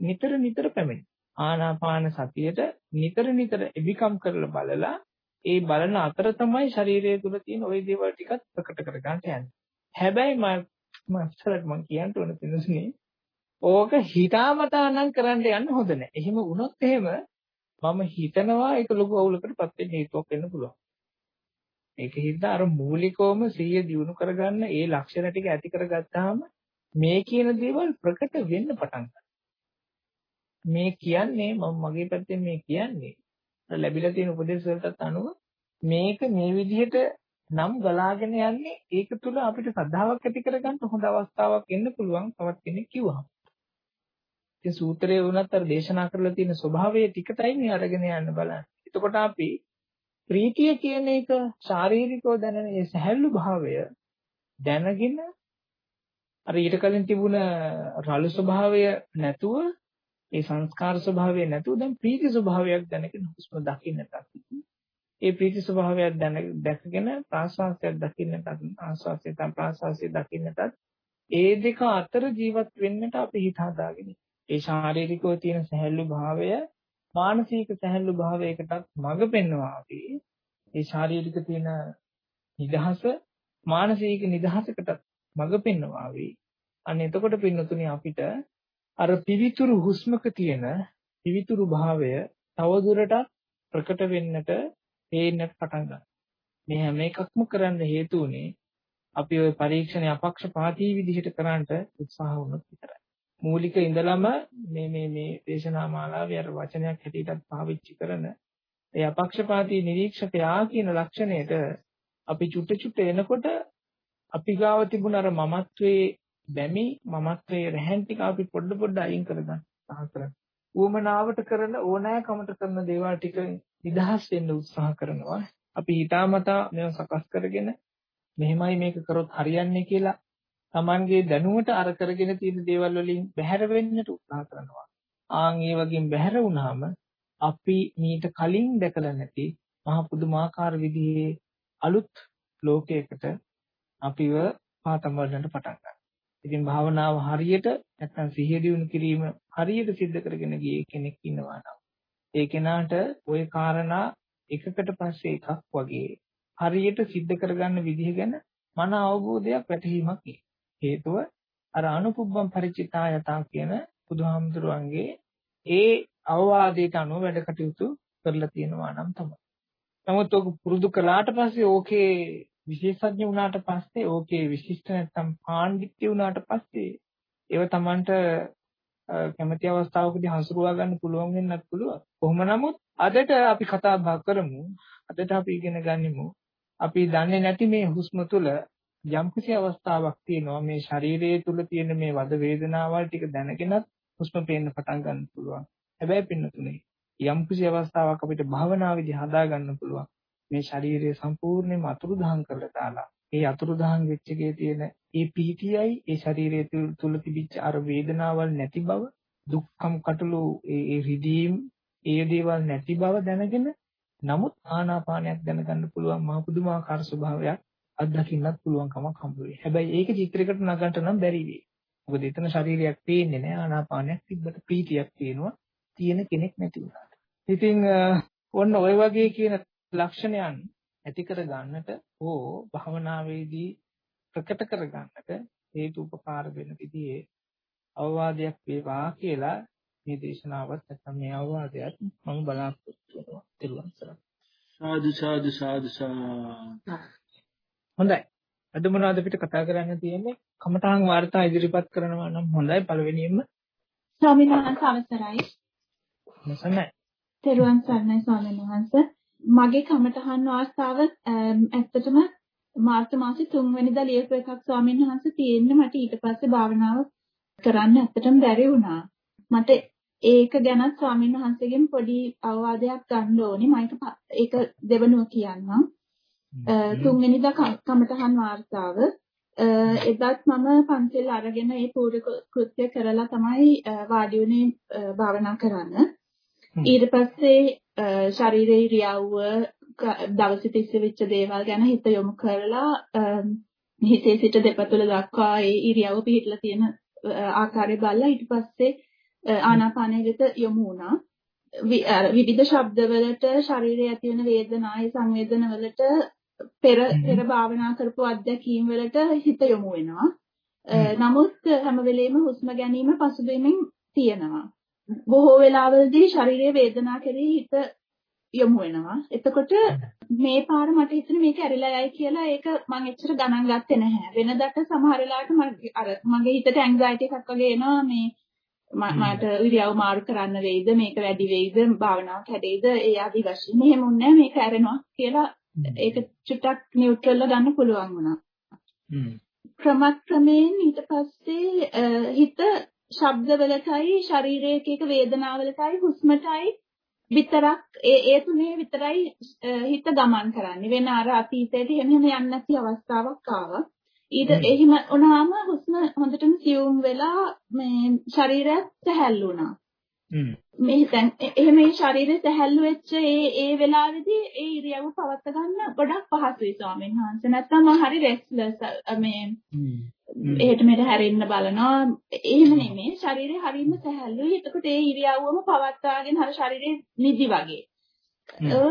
නිතර නිතර පැමිණෙන. ආනාපාන සතියට නිතර නිතර එබිකම් කරලා බලලා ඒ බලන අතර තමයි ශරීරය තුල තියෙන ওই දේවල් ටිකත් ප්‍රකට කර ගන්න යන්නේ. හැබැයි මම මම මම කියන්න ඕන තියෙන්නේ ඕක හිතාමතා නම් කරන්න යන්න හොඳ නැහැ. එහෙම වුණොත් එහෙම මම හිතනවා ඒක ලොකු අවුලකටපත් වෙන්න හේතුවක් වෙන්න පුළුවන්. ඒක හින්දා අර මූලිකවම සිහිය දියුණු කරගන්න ඒ ලක්ෂණ ටික ඇති කරගත්තාම මේ කියන දේවල් ප්‍රකට වෙන්න පටන් මේ කියන්නේ මම මගේ පැත්තෙන් මේ කියන්නේ ලැබිලා තියෙන උපදේශ වලටත් අනුව මේක මේ විදිහට නම් ගලාගෙන යන්නේ ඒක තුල අපිට සද්ධාාවක් ඇති කරගන්න හොඳ අවස්ථාවක් එන්න පුළුවන් තවත් කෙනෙක් කිව්වහම. ඉතින් සූත්‍රයේ වුණත් අර දේශනා කරලා තියෙන ස්වභාවය ටිකටයි මේ අරගෙන යන්න බලන්න. එතකොට අපි ප්‍රීතිය කියන එක ශාරීරිකව දැනෙන ඒ සැහැල්ලු භාවය දැනගෙන අර ඊට කලින් තිබුණ රළු ස්වභාවය නැතුව ඒ සංස්කාර ස්වභාවය නැතුව දැන් ප්‍රීති ස්වභාවයක් දැනගෙන හුස්ම දකින්නට ඒ ප්‍රීති ස්වභාවයක් දැන දැකගෙන ප්‍රාශ්වාසයක් දකින්නට ආශ්වාසය තම ප්‍රාශ්වාසය දකින්නට ඒ දෙක අතර ජීවත් වෙන්නට අපි හිත හදාගෙන ඒ ශාරීරිකව තියෙන සැහැල්ලු භාවය මානසික සැහැල්ලු භාවයකටත් මඟ පෙන්වනවා අපි. ඒ ශාරීරික තියෙන නිදහස මානසික නිදහසකටත් මඟ පෙන්වනවා අපි. අන්න එතකොට පින්නතුනි අපිට අර පිවිතුරු හුස්මක තියෙන පිවිතුරු භාවය තවදුරටත් ප්‍රකට වෙන්නට පේන්නට පටන් ගන්නවා. මේ හැම එකක්ම කරන්න හේතු උනේ අපි ওই පරීක්ෂණ අපක්ෂපාතී විදිහට කරන්නට උත්සාහ වුණොත් විතරයි. මූලික ඉඳලම මේ මේ මේ දේශනා මාලාවේ අර වචනයක් හැටියටත් පාවිච්චි කරන ඒ අපක්ෂපාතී නිරීක්ෂකයා කියන ලක්ෂණයට අපි චුට්ට චුට්ට එනකොට අපි ගාව තිබුණ අර මමත්වයේ බැමි මමත්වයේ රැහන් ටික අපි පොඩ පොඩ අයින් කරගන්න උත්සාහ කරනවා. ඌමනාවට කරන ඕනෑකමට කරන දේවල් ටික නිදහස් වෙන්න උත්සාහ කරනවා. අපි හිතාමතා මේව සකස් කරගෙන මෙහෙමයි මේක කරොත් හරියන්නේ කියලා Tamanගේ දැනුමට අර කරගෙන තියෙන දේවල් වලින් බැහැර වෙන්නට උත්සාහ කරනවා. ආන් ඒ වගේම බැහැර වුණාම අපි මීට කලින් දැකලා නැති මහ පුදුමාකාර විදිහේ අලුත් ලෝකයකට අපිව පාතම් වලට පටන් ගන්නවා. ඉතින් භාවනාව හරියට නැත්නම් සිහිය දියුණු කිරීම හරියට සිද්ධ කරගෙන ගියේ කෙනෙක් ඉන්නවා නම් ඒ කෙනාට ওই කාරණා එකකට පස්සේ එකක් වගේ හරියට සිද්ධ කරගන්න විදිහ ගැන මන අවබෝධයක් වැටහීමක් හේතුව අර අනුපුබ්බම් ಪರಿචිතා යතා කියන බුදුහාමුදුරුවන්ගේ ඒ අවවාදයට අනුව වැඩ කටයුතු කරලා තියෙනවා නම් තමයි. නමුත් ඔක පුරුදු කළාට පස්සේ ඕකේ විශේෂඥ වුණාට පස්සේ ඕකේ විශිෂ්ට නැත්තම් පාණ්ඩිත්‍ය වුණාට පස්සේ ඒව Tamanට කැමැති අවස්ථාවකදී හසුරුවා ගන්න පුළුවන් වෙන්නත් පුළුවන්. කොහොම නමුත් අදට අපි කතා බහ කරමු. අදට අපි ඉගෙන ගනිමු. අපි දන්නේ නැති මේ හුස්ම තුළ යම්කිසි අවස්ථාවක් තියෙනවා මේ ශරීරයේ තුල තියෙන මේ වද වේදනාවල් ටික දැනගෙනත් හුස්ම පේන්න පටන් ගන්න පුළුවන්. හැබැයි පින්නතුනේ යම්කිසි අවස්ථාවක් අපිට භාවනාවේදී හදා ගන්න පුළුවන්. මේ ශරීරය සම්පූර්ණයෙන්ම අතුරුදහන් කරලා දාලා ඒ අතුරුදහන් වෙච්ච එකේ තියෙන ඒ පීතියයි ඒ ශරීරය තුල තිබිච්ච අර වේදනාවල් නැති බව දුක්ඛම් කටළු ඒ රිදීම් ඒ දේවල් නැති බව දැනගෙන නමුත් ආනාපානයක් දැනගන්න පුළුවන් මහ පුදුමාකාර ස්වභාවයක් අත්දකින්නත් පුළුවන් කමක් හම්බ වෙයි. හැබැයි ඒක චිත්‍රයකට නගන්න නම් බැරි වෙයි. මොකද එතන ශරීරයක් පේන්නේ නැහැ ආනාපානයක් තිබ්බට ප්‍රීතියක් තියෙනවා. තියෙන කෙනෙක් නැති වුණාට. ඉතින් ඔන්න ඔය වගේ කියන ලක්ෂණයන් ඇති කර ගන්නට හෝ භවනාවේදී ප්‍රකට කර ගන්නට හේතු උපකාර වෙන විදිහේ අවවාදයක් වේවා කියලා මේ දේශනාවත් නැත්නම් මේ අවවාදයක් මම බලාපොරොත්තු වෙනවා. සාදු සාදු සාදු සාදු හොඳයි. අද මොනවද අපිට කතා කරන්න තියෙන්නේ? කමඨාන් වාර්තා ඉදිරිපත් කරනවා නම් හොඳයි. පළවෙනියෙන්ම ස්වාමීන් වහන්සේ අවසරයි. මොසන්නයි තෙරුවන් සරණයි ස්වාමීන් වහන්සේ. මගේ කමඨහන් වාර්තාව ඇත්තටම මාර්තු මාසේ 3 වෙනිදා ලියපු එකක් ස්වාමීන් වහන්සේ තියෙන්නේ. මට ඊට පස්සේ භාවනාව කරන්න ඇත්තටම බැරි වුණා. මට ඒක ගැනත් ස්වාමීන් වහන්සේගෙන් පොඩි අවවාදයක් ගන්න ඕනේ. මම ඒක දෙවනුව කියන්නම්. තුන්වෙනිදා කමඨහන් වාර්තාව එදත් මම පන්සල් අරගෙන ඒ පූර්ව කෘත්‍ය කරලා තමයි වාඩි වුණේ භාවනා කරන්න. ඊට පස්සේ ශරීරයේ ඉරියව්ව දවසේ තිස්සේ වෙච්ච දේවල් ගැන හිත යොමු කරලා හිතේ සිට දෙපතුල දක්වා ඒ ඉරියව්ව පිහිටලා තියෙන ආකාරය බලලා ඊට පස්සේ ආනාපානය වෙත යොමු වුණා. විවිධ ශබ්දවලට ශරීරයේ ඇති වෙන වේදනායි සංවේදන වලට පෙර පෙර භාවනා කරපු අත්දැකීම් වලට හිත යොමු වෙනවා. නමුත් හැම වෙලෙම හුස්ම ගැනීම පසුබිමින් තියෙනවා. බොහෝ වෙලාවලදී ශරීරයේ වේදනා කෙරෙහි හිත යොමු වෙනවා. එතකොට මේ පාර මට හිතෙන මේක ඇරිලා යයි කියලා ඒක මම එච්චර ගණන් ගත්තේ නැහැ. වෙනදට සමහර වෙලාවට අර මගේ හිතට ඇන්සයිටි එකක් වගේ එනවා මේ මට ඉරියව් මාරු කරන්න වෙයිද මේක වැඩි වෙයිද භාවනාව කැඩෙයිද ඒ ආදි වශයෙන්. මෙහෙම උන්නේ මේක ඇරෙනවා කියලා ඒක චුට්ටක් නියුට්‍රල්ව ගන්න පුළුවන් වුණා. ක්‍රමක්‍රමයෙන් ඊට පස්සේ හිත ශබ්දවලටයි ශරීරයේ එක වේදනාවලටයි හුස්මටයි විතරක් ඒ ඒ තුනේ විතරයි හිත ගමන් කරන්නේ. වෙන අර අතීතයට එහෙම එහෙම යන්නේ නැති අවස්ථාවක් ආවා. ඊට එහෙම වුණාම හුස්ම හොඳටම සියුම් වෙලා මේ ශරීරයත් සැහැල්ලු වුණා මේ දැන් එහෙම මේ ශරීරය සැහැල්ලු වෙච්ච ඒ ඒ වෙලාවේදී ඒ ඉරියව්ව පවත් ගන්න ගොඩක් පහසුයි ස්වාමීන් වහන්සේ. නැත්තම් මම හරි රෙස්ට්ලස් මේ එහෙට මෙහෙට හැරෙන්න බලනවා. එහෙම නෙමෙයි. ශරීරය හරියම සැහැල්ලුයි. එතකොට ඒ ඉරියව්වම පවත්වාගෙන හර ශරීරේ නිදි වගේ.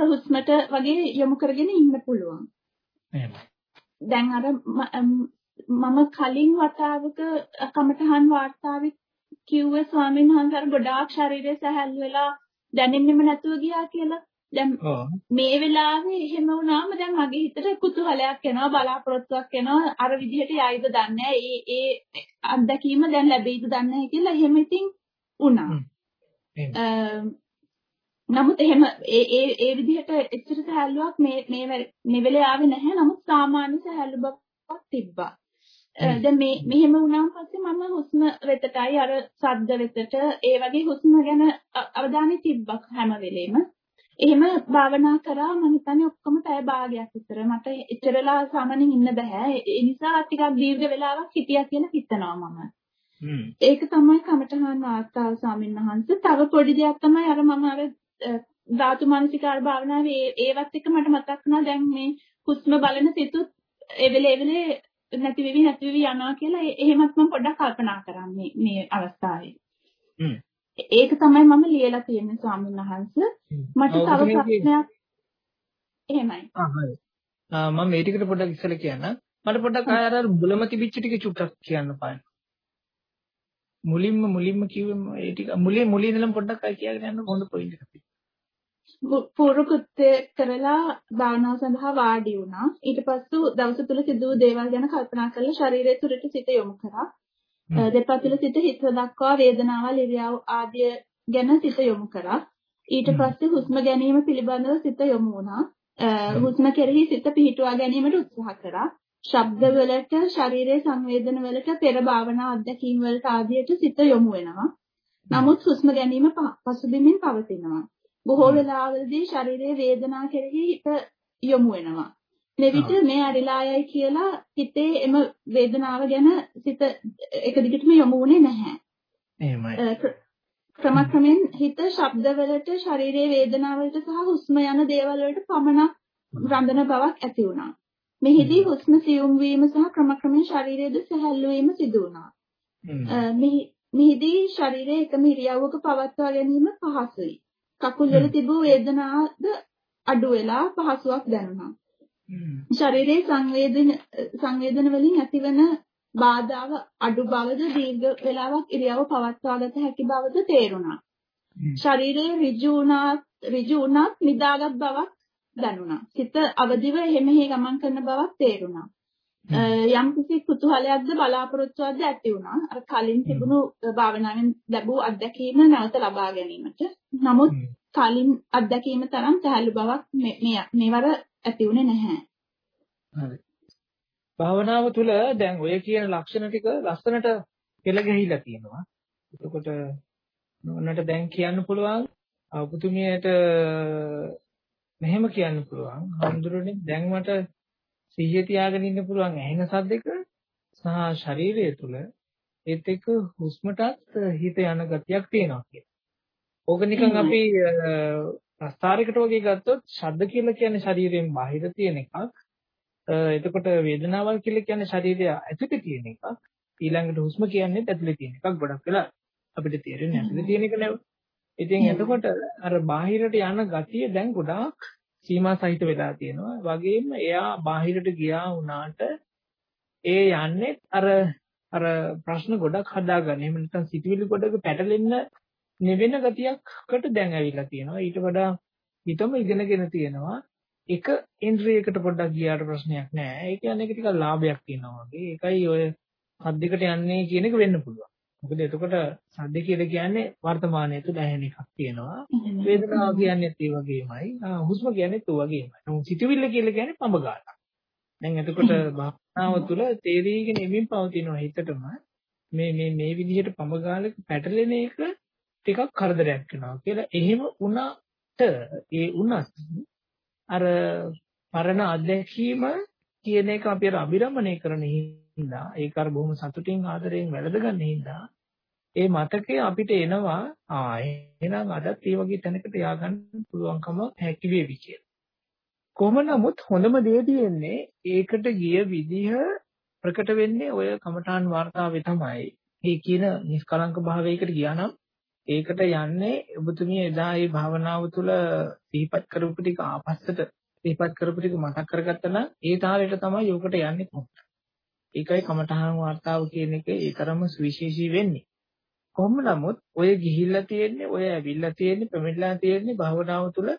හුස්මට වගේ යොමු කරගෙන ඉන්න පුළුවන්. දැන් අර මම කලින් වතාවක කමඨහන් වාර්තාවේ කිව්වේ ස්වාමීන් වහන්සේ ගොඩාක් ශරීරය සැහැල්ලු වෙලා දැනෙන්නෙම නැතුව ගියා කියලා. දැන් මේ වෙලාවේ එහෙම වුණාම දැන් මගේ හිතට කුතුහලයක් එනවා බලාපොරොත්තුවක් එනවා අර විදිහට යයිද දන්නේ ඒ ඒ අත්දැකීම දැන් ලැබෙයිද දන්නේ කියලා එහෙම ඉතින් වුණා. නමුත් එහෙම ඒ ඒ ඒ විදිහට එච්චර සහැල්ලුවක් මේ මේ මේ වෙලේ ආවේ නැහැ. නමුත් සාමාන්‍ය සහැල්ලු බවක් තිබ්බා. දැන් මේ මෙහෙම වුණාන් පස්සේ මම හුස්ම වෙතටයි අර ශබ්ද වෙතට ඒ වගේ හුස්ම ගැන අවධානය තිබ්බක් හැම වෙලෙම. එහෙම භාවනා කරා මම හිතන්නේ ඔක්කොම පැය භාගයක් විතර. මට එච්චරලා සාමාන්‍යයෙන් ඉන්න බෑ. ඒ නිසා ටිකක් දීර්ඝ වෙලාවක් හිටියා කියලා හිතනවා මම. ඒක තමයි කමඨහන් වාර්තාව ස්වාමීන් වහන්සේ. තව පොඩි දෙයක් තමයි අර මම අර ධාතු මනසිකාර භාවනාවේ ඒවත් එක මට මතක් වුණා දැන් මේ හුස්ම බලන සිතුත් ඒ වෙලේ ඒ වෙලේ නැති වෙවි නැති වෙවි යනවා කියලා එහෙමත් මම පොඩ්ඩක් කල්පනා කරන්නේ මේ අවස්ථාවේ. ඒක තමයි මම ලියලා තියෙන්නේ ස්වාමීන් වහන්සේ. මට තව ප්‍රශ්නයක් එහෙමයි. ආ හරි. මම මේ ටිකට පොඩ්ඩක් ඉස්සෙල්ලා කියන්න. මට පොඩ්ඩක් ආය අර බුලම තිබිච්ච ටික චුට්ටක් කියන්න පාන. මුලින්ම මුලින්ම කිව්වෙම ඒ ටික මුලින් මුලින් ඉඳලම පොඩ්ඩක් ආය කියගෙන යන්න හොඳ පොයින්ට් එකක්. පූර්ව කෘත්‍ය කරලා භාවනාව සඳහා වාඩි වුණා. ඊට පස්සු දවස තුල සිදු වූ දේවල් ගැන කල්පනා කරලා ශරීරය තුළට සිත යොමු කරා. දෙපතුල සිට හිත දක්වා වේදනාවල් ඉරියව් ආදිය ගැන සිත යොමු කරා. ඊට පස්සේ හුස්ම ගැනීම පිළිබඳව සිත යොමු වුණා. හුස්ම කෙරෙහි සිත පිහිටුවා ගැනීමට උත්සාහ කරා. ශබ්ද වලට, ශරීරයේ සංවේදන වලට, පෙර භාවනා අත්දැකීම් වලට ආදියට සිත යොමු වෙනවා. නමුත් හුස්ම ගැනීම පසුබිමින් පවතිනවා. බොහෝ වෙලාවලදී ශරීරයේ වේදනා කෙරෙහි හිත යොමු වෙනවා. මෙවිට මේ අරිලා යයි කියලා හිතේ එම වේදනාව ගැන සිත එක දිගටම යොමු වුණේ නැහැ. එහෙමයි. ක්‍රමක්‍රමෙන් හිත ශබ්දවලට ශරීරයේ වේදනාවලට සහ හුස්ම යන දේවල් වලට පමණක් රඳන බවක් ඇති වුණා. මෙහිදී හුස්ම සියුම් වීම සහ ක්‍රමක්‍රමෙන් ශරීරයේද සැහැල්ලු වීම සිදු වුණා. මෙහිදී ශරීරයේ එකම ඉරියව්වක පවත්වා ගැනීම පහසුයි. කකුල් වල තිබූ වේදනාවද අඩු වෙලා පහසුවක් දැනුණා. ශරීරයේ සංවේදන සංවේදන වලින් ඇතිවන බාධාව අඩු බවද දීර්ඝ වේලාවක් ඉරියව්ව පවත්වාගත හැකි බවද තේරුණා. ශරීරයේ ඍජු වුණත් ඍජු වුණත් නිදාගත් බවක් දැනුණා. සිත අවදිව එහෙ මෙහෙ ගමන් කරන බවක් තේරුණා. යම් කිසි කුතුහලයක්ද බලාපොරොත්තුවක්ද ඇති වුණා. අර කලින් තිබුණු භාවනාවෙන් ලැබූ අත්දැකීම නැවත ලබා ගැනීමට. නමුත් කලින් අත්දැකීම තරම් සහැල්ලු බවක් මේවර ඇති වුණේ නැහැ. හරි. භාවනාව තුළ දැන් ඔය කියන ලක්ෂණ ටික ලස්සනට පෙළ ගැහිලා තියෙනවා. එතකොට නෝනට දැන් කියන්න පුළුවන් ඔබතුමියට මෙහෙම කියන්න පුළුවන්. හඳුරන්නේ දැන් මට සිහිය තියාගෙන ඉන්න පුළුවන් ඇහෙන සද්දක සහ ශරීරය තුළ ඒත් එක්ක හුස්මටත් හිත යන ගතියක් තියෙනවා කියන. ඕක නිකන් අපි ප්‍රස්තාරයකට වගේ ගත්තොත් ශබ්ද කියලා කියන්නේ ශරීරයෙන් බාහිර තියෙන එකක්. එතකොට වේදනාවල් කියලා කියන්නේ ශරීරය ඇතුලේ තියෙන එකක්. ඊළඟට හුස්ම කියන්නේ ඇතුලේ තියෙන එකක්. ගොඩක් වෙලා අපිට තේරෙන්නේ ඇතුලේ තියෙන එක නෙවෙයි. ඉතින් එතකොට අර බාහිරට යන ගතිය දැන් ගොඩාක් සීමා සහිත වෙලා තියෙනවා. වගේම එයා බාහිරට ගියා වුණාට ඒ යන්නේ අර අර ප්‍රශ්න ගොඩක් හදාගන්න. එහෙම නැත්නම් සිතුවිලි ගොඩක පැටලෙන්න නෙවෙන ගතියක්කට දැන් ඇවිල්ලා තියෙනවා. ඊට වඩා හිතම ඉගෙනගෙන තියෙනවා. එක ඉන්ද්‍රියයකට පොඩ්ඩක් ගියාට ප්‍රශ්නයක් නෑ. ඒ කියන්නේ ඒක ටිකක් ලාභයක් තියෙනවා වගේ. ඒකයි ඔය සද්දයකට යන්නේ කියන එක වෙන්න පුළුවන්. මොකද එතකොට සද්ද කියලා කියන්නේ වර්තමානයේ තුල ඇහෙන එකක් තියෙනවා. වේදනාව කියන්නේ ඒ වගේමයි. හුස්ම කියන්නේ ඒ වගේමයි. නමුත් සිතුවිල්ල කියලා කියන්නේ පඹගාලක්. දැන් එතකොට භාවනාව තුළ තේරීගෙන එමින් පවතිනවා හිතටම මේ මේ මේ විදිහට පඹගාලක පැටලෙන එක ටිකක් කරදරයක් වෙනවා කියලා. එහෙම වුණාට ඒ වුණත් අර පරණ අත්දැකීම කියන එක අපි අර අභිරමණය කරන හින්දා ඒක අර බොහොම සතුටින් ආදරයෙන් වැළඳ ගන්න හින්දා ඒ මතකය අපිට එනවා ආ එහෙනම් අදත් මේ වගේ තැනකට ය아가න්න පුළුවන්කම හැකි වෙවි කියලා. කොහොම නමුත් හොඳම දේ තියෙන්නේ ඒකට ගිය විදිහ ප්‍රකට වෙන්නේ ඔය කමඨාන් වார்த்தාවේ තමයි. මේ කියන නිෂ්කලංක භාවයකට ගියා නම් ඒකට යන්නේ ඔබතුමිය එදා මේ භාවනාව තුළ සිහිපත් කරපු ටික ආපස්සට සිහිපත් කරපු ටික මතක් කරගත්තා නම් ඒ තාලෙට තමයි යොකට යන්නේ කොහොමද? ඒකයි කමඨහන් වார்த்தාව කියන එක ඒ තරම්ම සුවිශේෂී වෙන්නේ. කොහොම නමුත් ඔය ගිහිල්ලා තියෙන්නේ, ඔය ඇවිල්ලා තියෙන්නේ, පෙමිලා තියෙන්නේ භවනාව තුළ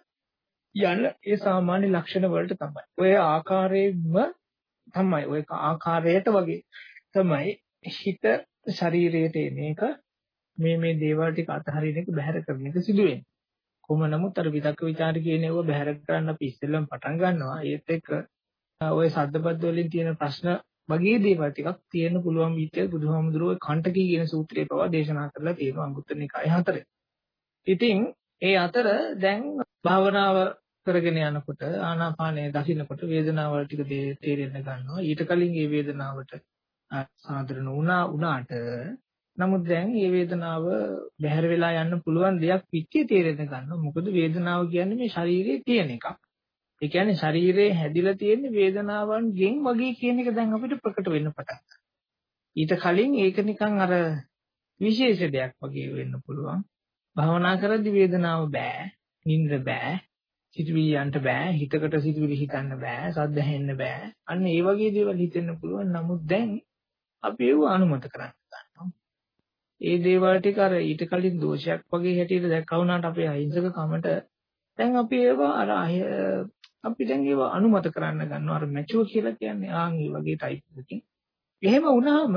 යන ඒ සාමාන්‍ය ලක්ෂණ වලට තමයි. ඔය ආකාරයෙන්ම තමයි ඔය ආකාරයට වගේ තමයි හිත ශරීරයට එන එක මේ මේ දේවල් ටික අතහරින එක බැහැර කරන එක සිදු වෙන්නේ. කොහොම නමුත් අර විදක්ක ਵਿਚාර කියන ඒවා බැහැර කරන්න අපි ඉස්සෙල්ලම පටන් ගන්නවා. ඒත් එක්ක ඔය සද්දබද්ද වලින් තියෙන ප්‍රශ්න වගේ දේවල් ටිකක් තියෙන්න පුළුවන් විදිය බුදුහාමුදුරුවෝ කණ්ඨකී කියන සූත්‍රයේ පවා දේශනා කරලා තියෙනවා අංගුත්තර නිකාය හතරේ. ඉතින් ඒ අතර දැන් භාවනාව කරගෙන යනකොට ආනාපානය දකින්නකොට වේදනාවල් ටික තේරෙන්න ගන්නවා. ඊට කලින් මේ වේදනාවට සාදරණ වුණා වුණාට නමුත් දැන් මේ වේදනාව බැහැර වෙලා යන්න පුළුවන් දෙයක් පිටියේ තේරෙන්න ගන්නවා. මොකද වේදනාව කියන්නේ මේ ශරීරයේ තියෙන එකක්. ඒ කියන්නේ ශරීරයේ හැදිලා තියෙන වේදනාවන්ගෙන් වගේ කියන එක දැන් අපිට ප්‍රකට වෙන්න පටන් ඊට කලින් ඒක නිකන් අර විශේෂ දෙයක් වගේ වෙන්න පුළුවන්. භවනා කරද්දි වේදනාව බෑ, නිින්ද බෑ, සිතුවිලි යන්න බෑ, හිතකට සිතුවිලි හිතන්න බෑ, සද්ද ඇහෙන්න බෑ. අන්න ඒ වගේ දේවල් හිතෙන්න පුළුවන්. නමුත් දැන් අපි ඒව අනුමත කරන්නේ ඒ දේවල් ටික අර ඊට කලින් දෝෂයක් වගේ හැටියට දැක්කා වුණාට අපේ අහිංසක කමට දැන් අපි ඒවා අර අපි දැන් ඒවා අනුමත කරන්න ගන්නවා අර මැචුවර් කියලා කියන්නේ ආන් මේ වගේ ටයිප් එකකින් එහෙම වුණාම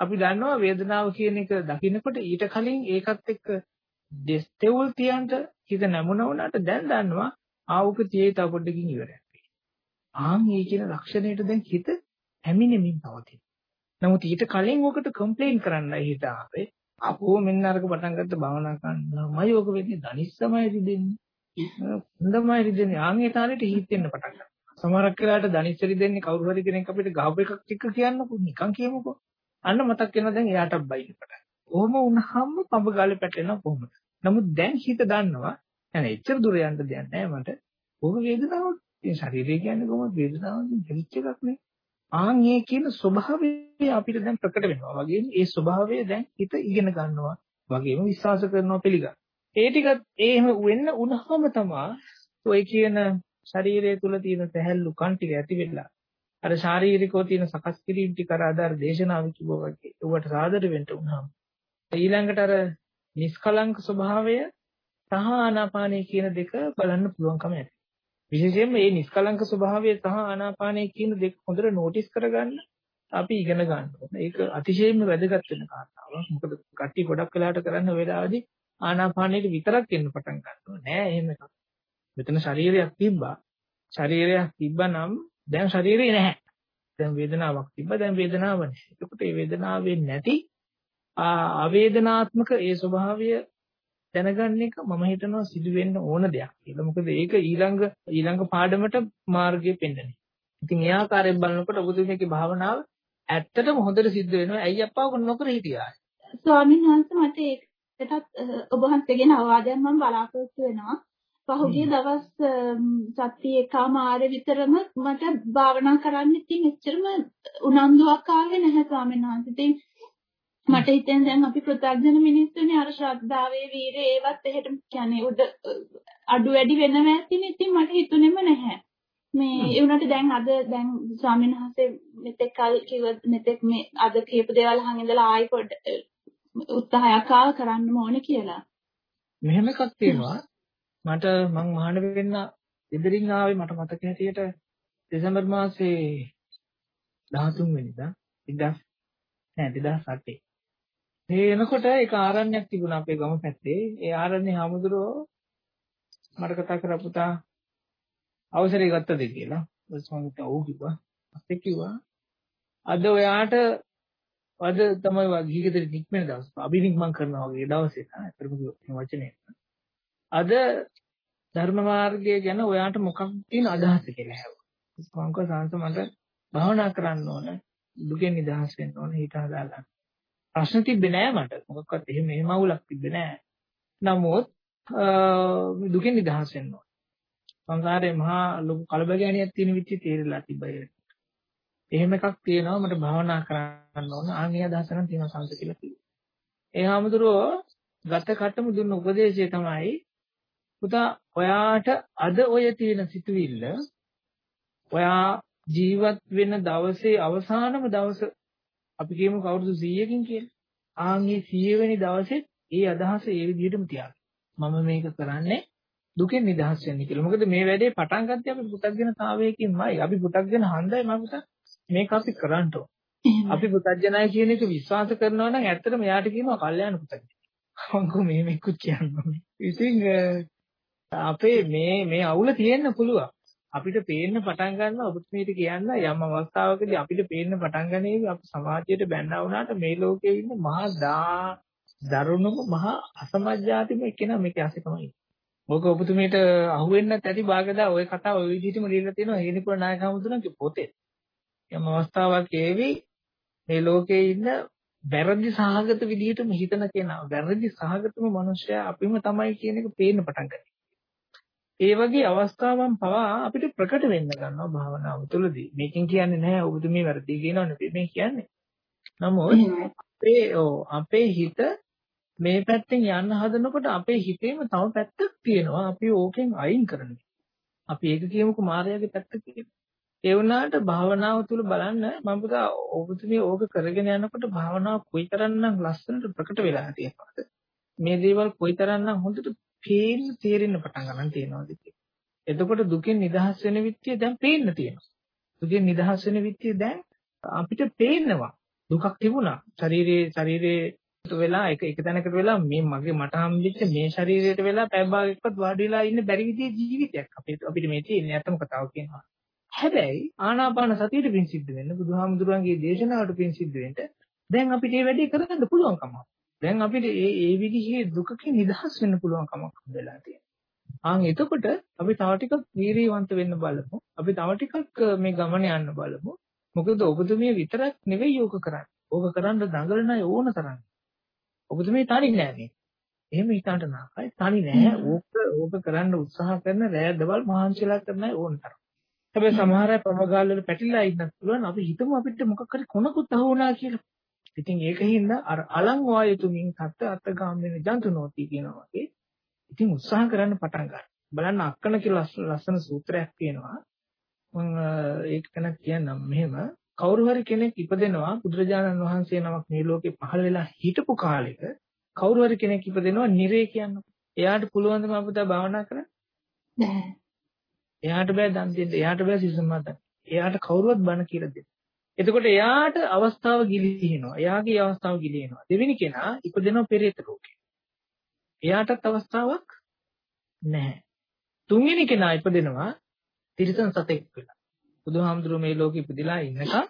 අපි දන්නවා වේදනාව කියන එක දකින්නකොට ඊට කලින් ඒකත් එක්ක දෙස්තෙවුල් තියන්ට හිත නැමුණ වුණාට දැන් දන්නවා ආවක තියේ තව පොඩ්ඩකින් ඉවරයක් ආන් මේ කියන ලක්ෂණයට දැන් හිත හැමිනෙමින් පවතින. නමුත් ඊට කලින් ඔකට කම්ප්ලේන් කරන්නයි හිත ආවේ. අපෝ මෙන්න අරක පටන් ගත්ත භාවනා කරනමයි ඔක වෙන්නේ ධනිස්සමයි රිදෙන්නේ. හොඳමයි රිදෙන්නේ. ආන්ගේ තාලෙට හිත වෙන්න පටන් ගන්නවා. සමහරක් වෙලාවට ධනිස්ස රිදෙන්නේ කවුරු හරි කෙනෙක් අපිට ගහපු එකක් ටික කියන්නකෝ නිකන් කියමුකෝ. අන්න මතක් වෙනවා දැන් එයාටත් බයින්න පටන්. කොහොම වුණාම පඹ ගාලේ පැටලෙනවා කොහොමද? නමුත් දැන් හිත දන්නවා නෑ එච්චර දුර යන්න දෙයක් නෑ මට. ඕක වේදනාවක්. ඒ ශරීරය කියන්නේ කොහොමද වේදනාවක් දෙවිච්ච එකක් නේ. ආන් මේ කියන ස්වභාවය අපිට දැන් ප්‍රකට වෙනවා. වගේම ඒ ස්වභාවය දැන් හිත ඉගෙන ගන්නවා. වගේම විශ්වාස කරනවා පිළිගන්න. ඒ ටිකත් එහෙම වෙන්න උනහම තමයි ඔය කියන ශරීරය තුල තියෙන තැහැල්ලු කන් ටික ඇති වෙලා අර ශාරීරිකව තියෙන සකස් කිරීම ටික අර අදාර දේශනාව කිව්වා වගේ ඒවට සාදර වෙන්න උනහම ඊළඟට අර නිස්කලංක ස්වභාවය සහ ආනාපානය කියන දෙක බලන්න පුළුවන්කම ඇති. විශේෂයෙන්ම මේ නිස්කලංක ස්වභාවය සහ ආනාපානය කියන දෙක හොඳට නෝටිස් කරගන්න අපි ඉගෙන ගන්න ඕනේ. ඒක අතිශයින්ම වැදගත් වෙන කාරණාවක්. මොකද කට්ටි ගොඩක් වෙලාට කරන්න වෙලාවදී ආනාපානයට විතරක් එන්න පටන් ගන්නවා. නෑ එහෙම එකක්. මෙතන ශරීරයක් තිබ්බා. ශරීරයක් තිබ්බනම් දැන් ශරීරේ නැහැ. දැන් වේදනාවක් තිබ්බා දැන් වේදනාවක් නැහැ. එතකොට මේ වේදනාවේ නැති අවේදනාත්මක ඒ ස්වභාවය දැනගන්න එක මම හිතනවා සිදු වෙන්න ඕන දෙයක් කියලා. මොකද ඒක ඊළඟ ඊළඟ පාඩමට මාර්ගය පෙන්වන්නේ. ඉතින් ඒ ආකාරයෙන් බලනකොට ඔබතුමීගේ භාවනාව ඇත්තටම හොඳට සිද්ධ වෙනවා. ඇයි අප්පා ඔක නොකර හිටියා? ස්වාමීන් වහන්සේ මට ඒකටත් ඔබ වහන්සේගෙන් අවවාදයක් මම බලාපොරොත්තු වෙනවා. පහුගිය දවස් සති එකමාර විතරම මට භාවනා කරන්න ඉතින් එච්චරම උනන්දුවක් ආවේ නැහැ ස්වාමීන් වහන්සේ. ඉතින් මට හිතෙන් දැන් අපි ප්‍රත්‍යඥ මිනිස්සුනේ අර ශ්‍රද්ධාවේ වීරය ඒවත් එහෙට කියන්නේ උඩ අඩු වැඩි වෙනව ඇතිනේ. ඉතින් මට හිතුනේම නැහැ. මේ ඒ උනට දැන් අද දැන් ස්වාමීන් වහන්සේ මෙතෙක් කල් කිව්ව මෙතෙක් මේ අද කියපු දේවල් අහන් ඉඳලා ආයි පොඩ උත්සාහයක් ආව කරන්න ඕනේ කියලා. මෙහෙම එකක් තියෙනවා. මට මං මහාන වෙන්න ඉදිරින් ආවේ මට මතක හැටියට දෙසැම්බර් මාසේ 13 වෙනිදා 2000 නෑ 2008. ඒ එනකොට ඒක ආරණ්‍යයක් තිබුණා අපේ ගම පැත්තේ. ඒ ආරණ්‍ය හැමදෙරෝ මට කතා කරා පුතා අවසරය ගත්තද කියලා. ඊට මම කිව්වා ඔව් කිව්වා. පස්සේ කිව්වා අද ඔයාට අද තමයි වගේ ගෙදර නික්මෙන දවස්. අභිනික්මන් කරනවා වගේ දවසේ තමයි. අතරම මේ වචනේ. අද ධර්ම මාර්ගය ගැන ඔයාට මොකක්ද තියෙන අදහස කියලා ඇහුවා. මම කිව්වා සාංශ මට භාවනා කරන්න ඕන. දුකෙන් නිදහස් වෙන්න ඕන හිත හදාගන්න. ප්‍රශ්න තිබ්බේ නෑ මට. මොකක්වත් එහෙම එහෙම අවුලක් තිබ්බේ නෑ. නමුත් දුකෙන් නිදහස් වෙන්න ඕන. සංසාරේ මහා ලොකු කලබගෑනියක් තියෙන විදිහ තේරෙලා තිබ්බයි. එහෙම එකක් තියෙනවා මට භාවනා කරන්න ඕන. ආන්ගේ අදහස නම් තියෙනවා සංස කියලා කිව්වා. ඒ හැමදෙරෝ ගත කටම දුන්න උපදේශය තමයි පුතා ඔයාට අද ඔය තියෙන සිතුවිල්ල ඔයා ජීවත් වෙන දවසේ අවසානම දවස අපි කියමු කවුරුදු 100කින් කියලා. ආන්ගේ 100 වෙනි දවසේ ඒ අදහස ඒ විදිහටම තියාගන්න. මම මේක කරන්නේ දුකෙන් නිදහස් වෙන්න කියලා. මොකද මේ වැඩේ පටන් ගත්තේ අපි පුතග්ජනතාවයකින්මයි. අපි පුතග්ජන හන්දයි මම පුතා මේක අපි කරන්න ඕන. අපි පුතග්ජනයි කියන එක විශ්වාස කරනවා නම් ඇත්තටම යාට කියනවා කල්යාණ පුතග්ජන. මංකෝ මේ මේකුත් කියන්න ඉතින් අපේ මේ මේ අවුල තියෙන්න පුළුවන්. අපිට පේන්න පටන් ගන්නවා ඔබතුමීට කියන්න යම් අවස්ථාවකදී අපිට පේන්න පටන් ගන්නේ අපි සමාජයට බැඳා වුණාට මේ ලෝකයේ ඉන්න මහා දා දරුණුම මහා අසමජ්ජාතිම එක්කෙනා මේක ඇසේ තමයි. මොක ඔබතුමීට අහුවෙන්නත් ඇති භාගදා ওই කතාව ওই විදිහටම ලියලා තියෙනවා හේනිපුර නායක හමුදුරන්ගේ පොතේ. යම් අවස්ථාවක් ඒවි මේ ලෝකයේ ඉන්න වැරදි සහගත විදිහටම හිතන කෙනා වැරදි සහගතම මනුස්සයා අපිම තමයි කියන එක පේන්න පටන් ගන්නවා. ඒ වගේ අවස්ථාවන් පවා අපිට ප්‍රකට වෙන්න ගන්නවා භාවනාව තුළදී. මේකෙන් කියන්නේ නැහැ ඔබතුමී වැරදි කියනවා නෙවෙයි මේ කියන්නේ. නමුත් අපේ අපේ හිත මේ පැත්තෙන් යන්න හදනකොට අපේ හිතේම තව පැත්තක් තියෙනවා. අපි ඕකෙන් අයින් කරන්න. අපි ඒක කියමුකෝ මායාවේ පැත්ත කියලා. ඒ වුණාට භාවනාව තුල බලන්න මම පුතා ඔබතුමිය ඕක කරගෙන යනකොට භාවනාව කොයිතරම්නම් ලස්සනට ප්‍රකට වෙලා තියෙනවද? මේ දේවල් කොයිතරම්නම් හොඳට පේන්න තේරෙන්න පටන් ගන්න තියෙනවද එතකොට දුකෙන් නිදහස් වෙන විත්‍ය දැන් පේන්න තියෙනවා. දුකෙන් නිදහස් වෙන විත්‍ය දැන් අපිට පේනවා. දුකක් තිබුණා. ශරීරයේ ශරීරයේ වෙලා එක එක තැනකට වෙලා මේ මගේ මට හම්බෙච්ච මේ ශරීරයට වෙලා පැය භාගයක්වත් වාඩි වෙලා ඉන්න බැරි විදිහේ ජීවිතයක් අපිට අපිට මේ තියෙන්නේ අතම කතාව කියනවා. හැබැයි ආනාපාන සතියට පින් සිද්ධ වෙන්න බුදුහාමුදුරන්ගේ දේශනාවට පින් සිද්ධ වෙන්න දැන් අපිට මේ වැඩේ කරන්න පුළුවන්කම. දැන් අපිට මේ මේ විදිහේ දුකකින් නිදහස් වෙන්න පුළුවන් කමක් හම්බෙලා තියෙනවා. ආන් එතකොට අපි තව ටිකක් වීරියවන්ත වෙන්න බලමු. අපි තව ටිකක් මේ ගමන යන්න බලමු. මොකද ඔබතුමිය විතරක් නෙවෙයි යෝග කරන්නේ. ඕක කරන්න දඟලන අය ඕන තරම්. ඔබතුමී තනි නෑ මේ. එහෙම හිතන්න නාකයි තනි නෑ. ඕක ඕක කරන්න උත්සාහ කරන රෑ දවල් මහන්සිලා කරන අය ඕන තරම්. හැබැයි සමහර අය ප්‍රමගාල වල පැටිලා ඉන්නත් පුළුවන්. අපි හිතමු අපිට මොකක් හරි කොනකුත් අහු වුණා කියලා. ඉතින් ඒකින්ද අර අලං වායතුමින් සත්ත අත්ගාමින ජන්තුනෝති කියනවා වගේ. ඉතින් උත්සාහ කරන්න පටන් ගන්න. බලන්න අක්කන කියලා ලස්සන සූත්‍රයක් තියෙනවා. මම ඒක ගැන කියන්නම් මෙහෙම කවුරු හරි කෙනෙක් ඉපදෙනවා බුදුරජාණන් වහන්සේ නමක් මේ ලෝකේ පහළ වෙලා හිටපු කාලෙක කවුරු හරි කෙනෙක් ඉපදෙනවා නිරේ කියන්න. එයාට පුළුවන් ද අපිට භාවනා කරන්න? නැහැ. එයාට බෑ දන් දෙන්න. එයාට බෑ සිල් සමාදන්. එයාට කවුරුවත් බණ කියලා දෙන්න. එතකොට එයාට අවස්ථාව ගිලිහෙනවා. එයාගේ අවස්ථාව ගිලිහෙනවා. දෙවෙනි කෙනා ඉපදෙනවා පෙරේත ලෝකේ. එයාටත් අවස්ථාවක් නැහැ. තුන්වෙනි කෙනා ඉපදෙනවා තිරිසන් සතෙක් වෙලා. බුදුහාමුදුරුවෝ මේ ලෝකෙ ඉපදිලා ඉන්නකම්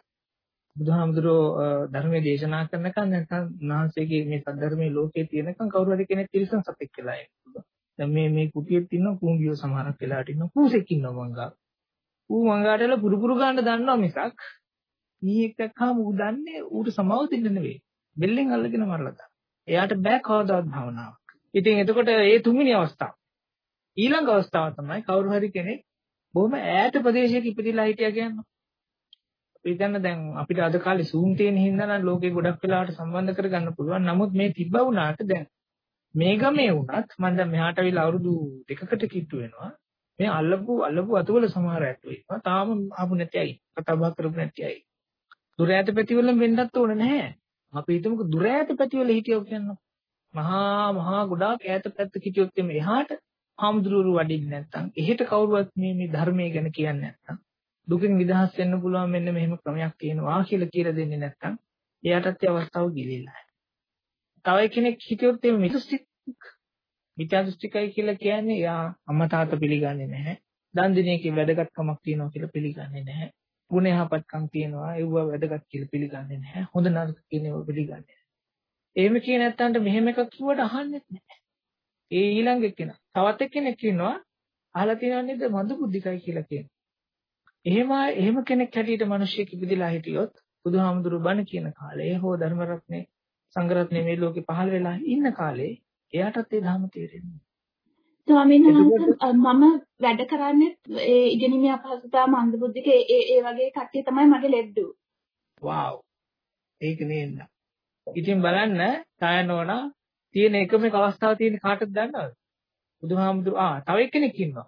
බුදුහාමුදුරුවෝ ධර්මයේ දේශනා කරනකම් නැත්නම් උන්වහන්සේගේ මේ සද්ධර්මයේ ලෝකේ තියෙනකම් කවුරු හරි කෙනෙක් තිරිසන් සතෙක් වෙලා ඉන්නවා. දැන් මේ මේ කුටියෙත් ඉන්න කුඹියෝ සමහරක් වෙලාට ඉන්න කූසෙක් ඉන්නවා මංගා. ඌ මංගාටල පුරු පුරු ගන්න දන්නවා මිසක් මීයක් දැක්කම ඌ දන්නේ ඌට සමාව දෙන්න නෙවෙයි. බෙල්ලෙන් අල්ලගෙන මරලා දාන. එයාට බෑ කවදාවත් භාවනාවක්. ඉතින් එතකොට ඒ තුන්වෙනි අවස්ථාව. ඊළඟ අවස්ථාව තමයි කවුරු හරි කෙනෙක් බොහොම ඈත ප්‍රදේශයක ඉපදිලා හිටියා කියන්නේ. අපි දන්න දැන් අපිට අද කාලේ Zoom තියෙන හින්දා නම් ලෝකේ ගොඩක් වෙලාවට සම්බන්ධ කරගන්න පුළුවන්. නමුත් මේ තිබ්බ වුණාට දැන් මේ ගමේ වුණත් මම දැන් මෙහාට අවිලා අවුරුදු දෙකකට කිට්ටු වෙනවා. මේ අල්ලපු අල්ලපු අතවල සමහර ඇට්ටු ඉන්නවා. තාම ආපු නැති අය. කතා බහ කරපු නැති අය. දුර ඈත පැතිවල වෙන්නත් ඕන නැහැ. අපි හිතමුකෝ දුර ඈත පැතිවල හිටියෝ කියනවා. මහා මහා ගොඩාක් ඈත පැත්ත හිටියොත් එමේ එහාට හාමුදුරුවෝ වඩින්නේ නැත්නම් එහෙට කවුරුවත් මේ මේ ධර්මයේ ගැන කියන්නේ නැත්නම් දුකින් නිදහස් වෙන්න පුළුවන් මෙන්න මෙහෙම ක්‍රමයක් තියෙනවා කියලා කියලා දෙන්නේ නැත්නම් එයාටත් ඒ අවස්ථාව ගිලිලා. තව කෙනෙක් හිටියොත් එimhe මිතුස්තික් මිත්‍යා දෘෂ්ටිකයි කියලා කියන්නේ යා අම්මා තාත්තා පිළිගන්නේ නැහැ. දන් දින එකේ වැදගත්කමක් තියෙනවා කියලා පිළිගන්නේ නැහැ. ගුණ යහපත්කම් තියෙනවා ඒව වැදගත් කියලා පිළිගන්නේ නැහැ. හොඳ නරක කියන ඒවා පිළිගන්නේ නැහැ. එහෙම කිය නැත්තන්ට මෙහෙම එකක් කිව්වට අහන්නෙත් නැහැ. ඒ ඊළඟ එක්කෙනා. තවත් එක්කෙනෙක් ඉන්නවා අහලා තියෙනව නේද මන්ද බුද්ධිකයි කියලා කියනවා. එහෙම එහෙම කෙනෙක් හැටියට මිනිස්සෙක් ඉපදිලා හිටියොත් බුදුහාමුදුරු බණ කියන කාලේ හෝ ධර්ම රත්නේ සංඝ රත්නේ මේ ලෝකේ පහළ වෙලා ඉන්න කාලේ එයාටත් ඒ ධර්ම තේරෙන්නේ. ස්වාමීන් වහන්සේ මම වැඩ කරන්නේ ඒ ඉගෙනීමේ අපහසුතාව මන්දබුද්ධික ඒ ඒ වගේ කට්ටිය තමයි මගේ ලෙඩ්ඩු. වව්. ඒක නේද. ඉතින් බලන්න සායනෝනා තියෙන එකම එක අවස්ථාව තියෙන කාටද දන්නවද? බුදුහාමුදුරු ආ තව එක්කෙනෙක් ඉන්නවා.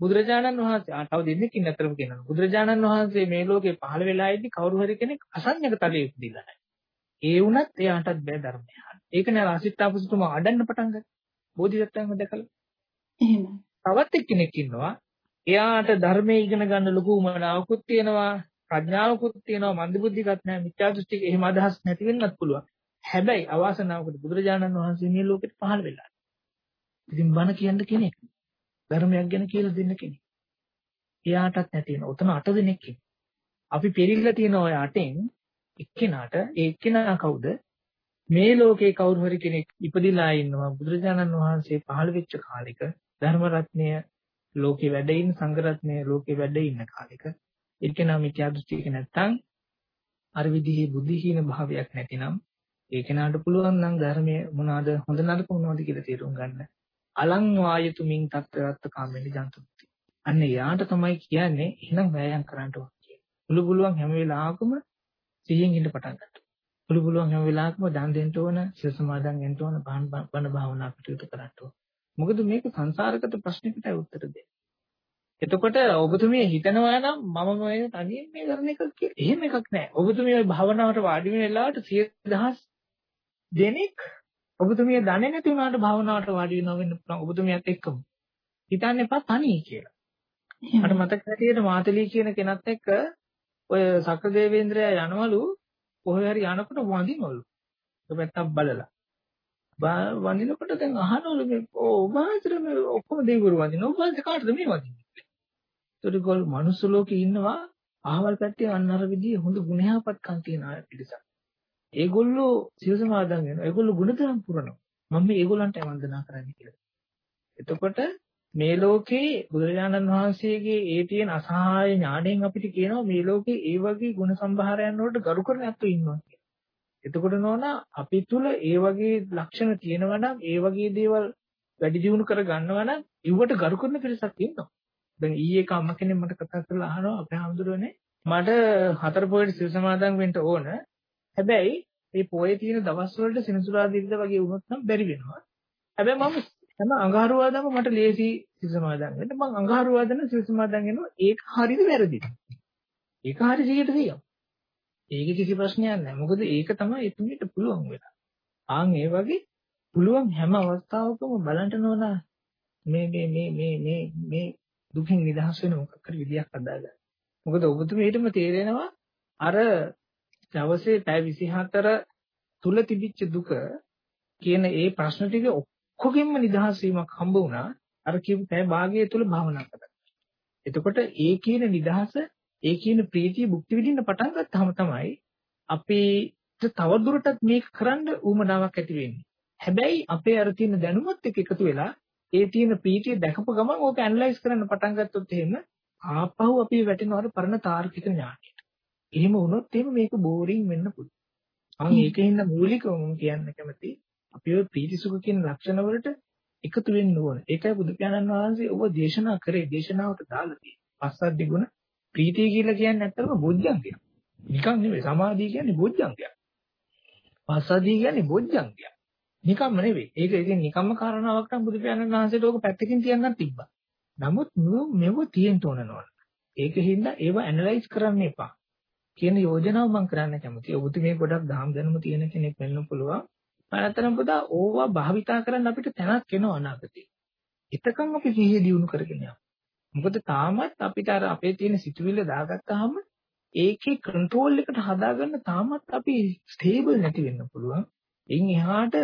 බුදුරජාණන් වහන්සේ ආ තව දෙන්නෙක් ඉන්න අතරම කියනවා. බුදුරජාණන් වහන්සේ මේ ලෝකේ පහළ වෙලා ඉදි කවුරු හරි කෙනෙක් අසංඥක තලයේ උපදිලා. ඒ වුණත් එයාටත් බෑ ධර්මය අහන්න. ඒක නෑ රාසිතාපසතුමා අඩන්න පටන් ගත්තා. බෝධිසත්වයන්ව දැකලා. එහෙමයි. තවත් එක්කෙනෙක් ඉන්නවා. එයාට ධර්මයේ ඉගෙන ගන්න ලොකු උමනාවකුත් තියෙනවා. ප්‍රඥාවකුත් තියෙනවා. මන්දබුද්ධිකත් නැහැ. මිත්‍යා දෘෂ්ටික එහෙම අදහස් නැති වෙන්නත් පුළුවන්. හැබැයි අවාසනාවකට බුදුරජාණන් වහන්සේ මේ ලෝකෙට පහළ වෙලා. ඉතින් බණ කියන්න කෙනෙක්. ධර්මයක් ගැන කියලා දෙන්න කෙනෙක්. එයාටත් නැති වෙන. උතන අට දෙනෙක් අපි පෙරිල්ල තියෙන ඔය අටෙන් එක්කෙනාට ඒ එක්කෙනා කවුද? මේ ලෝකේ කවුරු හරි කෙනෙක් ඉපදිලා ඉන්නවා බුදුරජාණන් වහන්සේ පහළ වෙච්ච කාලෙක ධර්ම රත්නය ලෝකේ වැඩ ඉන්න සංඝ රත්නය ලෝකේ වැඩ ඉන්න කාලෙක එක්කෙනා මිත්‍යා දෘෂ්ටික නැත්තම් අර විදිහේ බුද්ධිහීන භාවයක් නැතිනම් ඒ කෙනාට පුළුවන් නම් ධර්මයේ මොනවාද හොඳ නරක මොනවද කියලා තේරුම් ගන්න. අලං වායතුමින් තත්ත්වරත්ත කාමෙලි ජන්තුති. අන්න යාට තමයි කියන්නේ එහෙනම් වෑයම් කරන්න ඕන කියලා. පුළු පුළුවන් හැම වෙලාවකම සිහියෙන් ඉන්න පටන් ගන්නවා. පුළු පුළුවන් හැම වෙලාවකම දන් දෙන්න ඕන, සිල් සමාදන් වෙන්න ඕන, බණ භාවනා කටයුතු කරන්න ඕන. මොකද මේක සංසාරගත ප්‍රශ්නයකට උත්තර දෙන්නේ. එතකොට ඔබතුමිය හිතනවා නම් මම මේ තනියෙන් මේ කරන එක එහෙම එකක් නෑ. ඔබතුමිය ওই භාවනාවට වාඩි වෙන වෙලාවට 10000 දෙනෙක් ඔබතුමිය දන්නේ නැති වුණාට භාවනාවට වාඩි වෙනවා වෙන්න පුළුවන් ඔබතුමියත් එක්කම. හිතන්න එපා තනි කියලා. මට මතක හැටියට මාතලී කියන කෙනත් එක්ක ඔය සක්‍රදේවේන්ද්‍රයා යනවලු කොහේ හරි යනකොට වඳිනවලු. ඒ පැත්තක් බලලා. වඳිනකොට දැන් අහනවලු මේ ඔබ ආතර මේ ඔක්කොම දෙවිවරු වඳිනවා. ඔබ කාටද මේ වඳින්නේ? ඒකට ගොල් මනුස්ස ලෝකේ ඉන්නවා අහවල් පැත්තේ අන්න අර විදිහේ හොඳ ගුණයාපත්කම් තියෙන අය පිළිසක්. ඒගොල්ලෝ සිල් සමාදන් වෙනවා. ඒගොල්ලෝ ගුණධර්ම පුරනවා. මම මේ ඒගොල්ලන්ට වන්දනා කරන්න කියලා. එතකොට මේ ලෝකේ බුදුරජාණන් වහන්සේගේ ඒ තියෙන අසහාය ඥාණයෙන් අපිට කියනවා මේ ලෝකේ ඒ වගේ ගුණ සම්භාරයන් වලට ගරු කරන ඇත්තෝ ඉන්නවා කියලා. එතකොට නෝනා අපි තුල ඒ වගේ ලක්ෂණ තියෙනවා නම් ඒ වගේ දේවල් වැඩි දියුණු කර ගන්නවා නම් ඉවට ගරු කරන පිරිසක් ඉන්නවා. දැන් ඊයේ එක අම්ම කෙනෙක් මට කතා කරලා අහනවා අපේ හැමදෙරෝනේ මට හතර පොයට සිල් සමාදන් වෙන්න ඕන. හැබැයි මේ පොයේ තියෙන දවස් වලට සෙනසුරාදා වගේ වුණොත් නම් බැරි වෙනවා. හැබැයි මම හැම අඟහරුවාදාම මට ලේසි සිල් සමාදන් වෙන්න. මම අඟහරුවාදන සිල් සමාදන් වෙනවා. ඒක හරියද වැරදිද? ඒක හරි 100ට 100ක්. ඒක කිසි ප්‍රශ්නයක් නැහැ. මොකද ඒක තමයි එතුමියට පුළුවන් වෙලා. ආන් ඒ වගේ පුළුවන් හැම අවස්ථාවකම බලන්න ඕන මේ මේ මේ මේ මේ මේ දුකින් නිදහස් වෙන මොකක් හරි විදියක් හදාගන්න. මොකද ඔබතුමීටම තේරෙනවා අර දවසේ පැය 24 තුල තිබිච්ච දුක කියන ඒ ප්‍රශ්න ටික ඔක්කොගෙම නිදහස් වීමක් හම්බ වුණා අර කියපු පැය භාගය තුල භාවනා කරලා. එතකොට ඒ කියන නිදහස ඒ කියන ප්‍රීතිය භුක්ති විඳින්න පටන් ගත්තාම තමයි අපිට තවදුරටත් මේක කරන්න උවමනාවක් ඇති වෙන්නේ. හැබැයි අපේ අර තියෙන දැනුමත් එක්ක එකතු වෙලා ඒ තියෙන ප්‍රීතිය දැකපු ගමන් ඕක ඇනලයිස් කරන්න පටන් ගත්තොත් එහෙම ආපහු අපි වැටෙනවා අර පරණ තාර්කික ඥානයට. එහෙම වුණොත් එහෙම මේක බෝරින් වෙන්න පුළුවන්. අන් ඒකෙන් මූලිකවම කියන්න කැමති අපි ඔය ප්‍රීති සුඛ කියන ලක්ෂණ වලට එකතු වෙන්න ඕන. ඒකයි බුදු පියාණන් වහන්සේ ඔබ දේශනා කරේ දේශනාවට දාලා තියෙන්නේ. පස්සද්ධි ගුණ ප්‍රීතිය කියලා කියන්නේ ඇත්තටම බොජ්ජංගයක්. නිකන් නෙවෙයි සමාධිය කියන්නේ බොජ්ජංගයක්. පස්සද්ධිය කියන්නේ බොජ්ජංගයක්. නිකම්ම නෙවෙයි. ඒක ඉතින් නිකම්ම කාරණාවක් නම් බුදු පියාණන් වහන්සේට ඕක පැත්තකින් තියන්න තිබ්බා. නමුත් මෙව තියෙන්න ඕන නෝන. ඒකින්ද ඒව ඇනලයිස් කරන්න එපා. කියන යෝජනාව මම කරන්න කැමතියි. ඔබතුමේ ගොඩක් දහම් දැනුම තියෙන කෙනෙක් වෙන්න පුළුවන්. මනතරම් පුතා ඕවා භාවිතා කරන්න අපිට තැනක් එනවා අනාගතේ. එතකන් අපි සිහිය දියුණු කරගෙන යමු. මොකද තාමත් අපිට අර අපේ තියෙන සිතුවිල්ල දාගත්තාම ඒකේ කන්ට්‍රෝල් එකට හදාගන්න තාමත් අපි ස්ටේබල් නැති වෙන්න පුළුවන්. එින් එහාට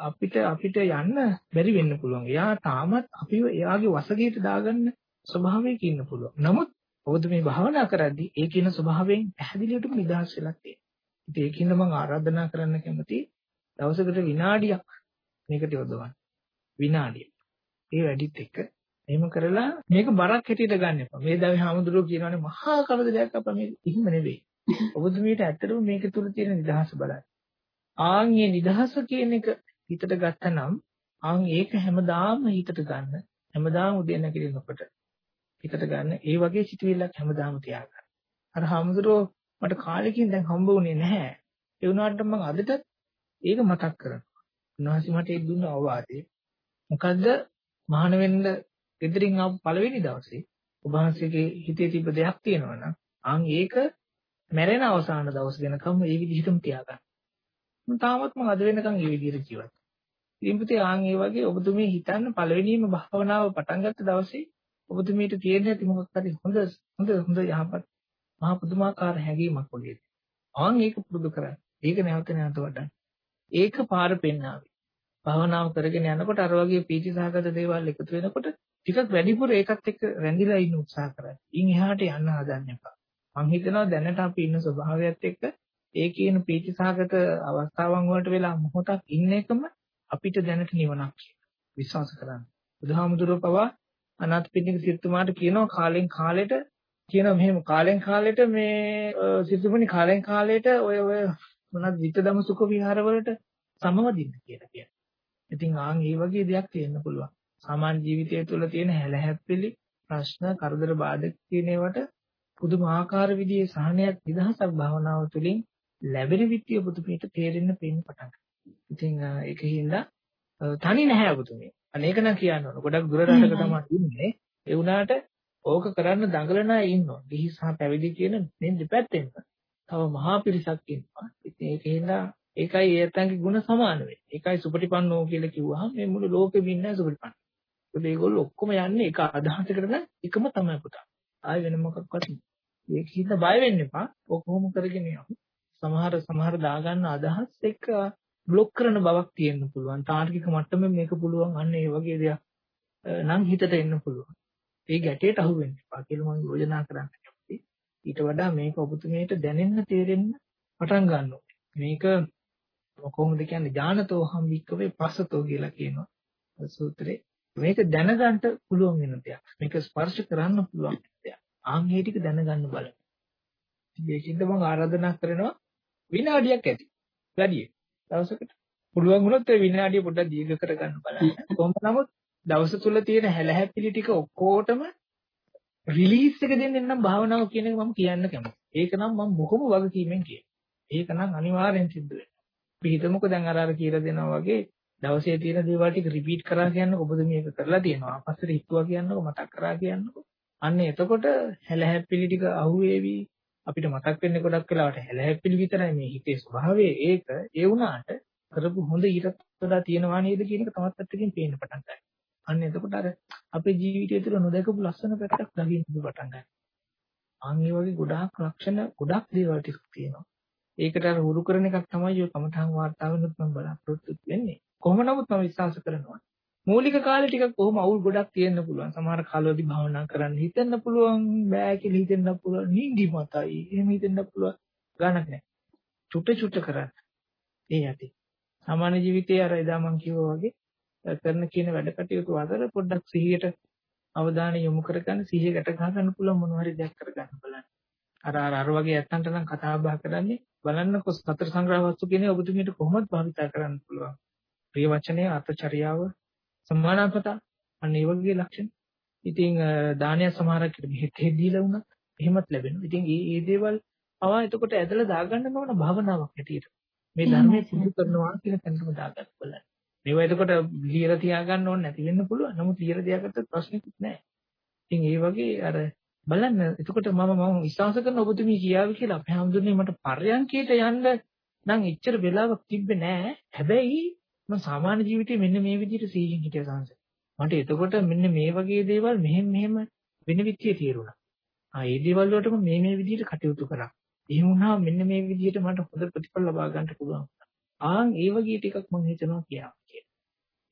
අපිට අපිට යන්න බැරි වෙන්න පුළුවන්. එයා තාමත් අපිව එයාගේ වසගයට දාගන්න ස්වභාවයක ඉන්න පුළුවන්. නමුත් ඔබද මේ භාවනා කරද්දී ඒ කියන ස්වභාවයෙන් පැහැදිලිවටම නිදහස් වෙලා තියෙනවා. ඉතින් ඒකින්ද මම ආරාධනා කරන්න කැමතියි දවසකට විනාඩියක් මේකට යොදවන්න. විනාඩිය. ඒ වැඩිත් එක්ක එහෙම කරලා මේක බරක් හැටියට ගන්න එපා. මේ දවසේ හාමුදුරුවෝ කියනවානේ මහා කරදරයක් අප මේ එහෙම නෙවෙයි. ඔබතුමීට ඇත්තටම මේක තුල තියෙන නිදහස බලන්න. ආන් මේ නිදහස කියන එක හිතට ගත්තනම් ආන් ඒක හැමදාම හිතට ගන්න. හැමදාම උදේ නැගිටිනකොට හිතට ගන්න. ඒ වගේ සිතුවිල්ලක් හැමදාම තියාගන්න. අර හමුදුරෝ මට කාලෙකින් දැන් හම්බ වුණේ නැහැ. ඒ වුණාට මම අදටත් ඒක මතක් කරනවා. උන්වහන්සේ මට ඒ දුන්න අවවාදය. මොකද්ද? මහාන වෙන්න ගෙදරින් ආපු පළවෙනි දවසේ ඔබ වහන්සේගේ හිතේ තිබ්බ දෙයක් තියෙනවා නම් ආන් ඒක මැරෙන අවසාන දවස් වෙනකම් ඒ විදිහටම තියාගන්න. මම තාමත් මම අද වෙනකන් මේ විදිහට ජීවත්. ඉතින් පුතේ ආන් ඒ වගේ ඔබතුමී හිතන්න පළවෙනිම භාවනාව පටන් ගත්ත දවසේ ඔබතුමීට තියෙන ඇති මොකක් හරි හොඳ හොඳ හොඳ යහපත් මහා පුදුමාකාර හැඟීමක් වගේ. ආන් ඒක පුරුදු කරන්න. ඒක නැවත නැවත වඩන්න. ඒක පාර පෙන්නාවි. භාවනාව කරගෙන යනකොට අර වගේ පීතිසහගත දේවල් එකතු වෙනකොට ටිකක් වැඩිපුර ඒකත් එක්ක රැඳිලා ඉන්න උත්සාහ කරන්න. ඉන් එහාට යන්න හදන්න එපා. මං හිතනවා දැනට අපි ඉන්න ස්වභාවයත් එක්ක ඒ කියන පීතිසහගත අවස්ථාවන් වලට වෙලා මොහොතක් ඉන්න එකම අපිට දැනට නිවනක් විශ්වාස කරන්න. බුදුහාමුදුරුවෝ පවා අනාථපිණ්ඩික සිතුමාට කියනවා කාලෙන් කාලෙට කියනවා මෙහෙම කාලෙන් කාලෙට මේ සිතුමුනි කාලෙන් කාලෙට ඔය ඔය මොනවද විතදම සුඛ විහාරවලට සමවදින්න කියලා කියනවා. ඉතින් ආන් මේ වගේ දෙයක් තියෙන්න පුළුවන්. සාමාන්‍ය ජීවිතය තුළ තියෙන හැලහැප්පිලි ප්‍රශ්න කරදර බාධක කියන ඒවාට පුදුමාකාර විදිහේ සහනයක් නිදහසක් භාවනාව තුළින් ලැබෙන විත්‍ය පුදුමයට තේරෙන්න පේන්න පටන්. ඉතින් ඒකින්ද තනි නැහැ පුදුමේ. අනේක නම් කියන්න ඕන. ගොඩක් දුර රටක තමයි ඉන්නේ. ඒ වුණාට ඕක කරන්න දඟලන අය ඉන්නවා. ගිහි සහ පැවිදි කියන මේ දෙපැත්තෙන්ම. තව මහා පිරිසක් ඉන්නවා. ඒක හින්දා ඒකයි ඒත්තන්ගේ ಗುಣ සමාන වෙන්නේ. ඒකයි සුපටිපන්නෝ කියලා කිව්වහම මේ මුළු ලෝකෙම ඉන්නේ සුපටිපන්න. ඒකද ඒගොල්ලෝ ඔක්කොම යන්නේ එක අදහසකට නම් එකම තමයි පුතා. ආය වෙන මොකක්වත් ඒක හින්දා බය වෙන්න එපා. ඔකොම කරගෙන යමු. සමහර සමහර දාගන්න අදහස් එක බ්ලොක් කරන බවක් තියෙන්න පුළුවන්. තාර්කික මට්ටමේ මේක පුළුවන්. අන්න ඒ වගේ දෙයක් නම් හිතට එන්න පුළුවන්. ඒ ගැටයට අහු වෙන්න එපා කියලා මම යෝජනා කරන්නේ. ඊට වඩා මේක ඔබතුමීට දැනෙන්න තේරෙන්න පටන් ගන්න ඕනේ. මේක කොහොමද කියන්නේ ඥානතෝ හම්බික්කවේ පස්සතෝ කියලා කියනවා. සූත්‍රේ මේක දැනගන්න පුළුවන් වෙන දෙයක්. මේක ස්පර්ශ කරන්න පුළුවන් දෙයක්. ආන් මේ ටික දැනගන්න බලන්න. ඒකින්ද මම ආරාධනා කරනවා විනාඩියක් ඇති. වැඩි. දවසකට පුළුවන් වුණොත් ඒ විනාඩිය පොඩ්ඩක් දීර්ඝ කරගන්න බලන්න. කොහොම නමුත් දවස තුල තියෙන හැලහැප්පිලි ටික ඔක්කොටම රිලීස් එක දෙන්න නම් භාවනාව කියන එක මම කියන්න කැමතියි. ඒක නම් මම බොහොම වගකීමෙන් කියනවා. ඒක නම් අනිවාර්යෙන් සිද්ධ වෙනවා. අපි හිතමුකෝ දැන් අර අර කියලා දෙනවා වගේ දවසේ තියෙන දේවල් ටික රිපීට් කරා කියන්නකො ඔබද මේක කරලා තියෙනවා. අපස්සට හිතුවා කියන්නකො මතක් කරා කියන්නකො. අන්න එතකොට හැලහැප්පිලි ටික අහුවේවි අපිට මතක් වෙන්නේ ගොඩක් වෙලාවට හැලහැප්පිලි විතරයි මේ හිතේ ස්වභාවය ඒක ඒ වුණාට කරපු හොඳ ඊටත් වඩා තියෙනවා නේද කියන එක තවත් පැත්තකින් පේන්න පටන් ගන්නවා. අන්න එතකොට අර අපේ ජීවිතය තුළ නොදකපු ලස්සන පැත්තක් ළඟින් පටන් ගන්නවා. අන් ඒ වගේ ගොඩාක් ලක්ෂණ ගොඩක් දේවල් ටිකක් තියෙනවා. ඒකට අර හුරු කරන එකක් තමයි ඔය කමඨාන් වාර්තාවෙනුත් මම බලාපොරොත්තු වෙන්නේ. කොහොම නමුත් මම විශ්වාස කරනවා. මූලික කාලේ ටිකක් කොහොම අවුල් ගොඩක් තියෙන්න පුළුවන්. සමහර කාලවලදී භාවනා කරන්න හිතෙන්න පුළුවන්, බෑ කියලා හිතෙන්න පුළුවන්, නිදි මතයි. එහෙම හිතෙන්න පුළුවන්. ගණක් නැහැ. චුට්ට චුට්ට කරන්න. ඒ යටි. සාමාන්‍ය ජීවිතයේ අර එදා මම කිව්වා වගේ කරන කියන වැඩ කටයුතු අතර පොඩ්ඩක් සිහියට අවධානය යොමු කරගන්න සිහිය ගැට ගන්න පුළුවන් මොනවා හරි දෙයක් කරගන්න බලන්න. අර අර අර වගේ ඇත්තන්ට නම් කතා බහ කරන්නේ බලන්නකො සතර සංග්‍රහ වස්තු කියන්නේ ඔබතුමීට කොහොමද භාවිතා කරන්න පුළුවන්. ප්‍රිය වචනය අතචරියාව සම්මානපත අන්න ඒ වගේ ලක්ෂණ. ඉතින් දානය සමහරක් මෙහෙත් දීලා වුණත් එහෙමත් ලැබෙනවා. ඉතින් මේ මේ දේවල් පවා එතකොට ඇදලා දාගන්න ඕන භවනාවක් හැටියට. මේ ධර්මයේ සිදු කරනවා කියන තැනටම දාගන්න බලන්න. මේවා එතකොට ලියලා තියාගන්න ඕනේ නැති වෙන්න පුළුවන්. නමුත් ලියලා තියාගත්තත් ප්‍රශ්නෙකුත් නැහැ. ඉතින් ඒ වගේ අර බලන්න එතකොට මම මම විශ්වාස කරන ඔබතුමී කියාවි කියලා අපේ හැමදෙන්නේ මට පර්යන්කයට යන්න නම් එච්චර වෙලාවක් තිබ්බේ නෑ. හැබැයි මම සාමාන්‍ය ජීවිතේ මෙන්න මේ විදිහට සීයෙන් හිටිය සංස. මට එතකොට මෙන්න මේ වගේ දේවල් මෙහෙම මෙහෙම වෙන විදිහේ තේරුණා. ආ ඒ දේවල් වලටම මේ මේ විදිහට කටයුතු කරා. එහෙම වුණා මෙන්න මේ විදිහට මට හොඳ ප්‍රතිඵල ලබා ගන්න පුළුවන්. ආන් ඒ වගේ ටිකක් මම හිතනවා කියලා.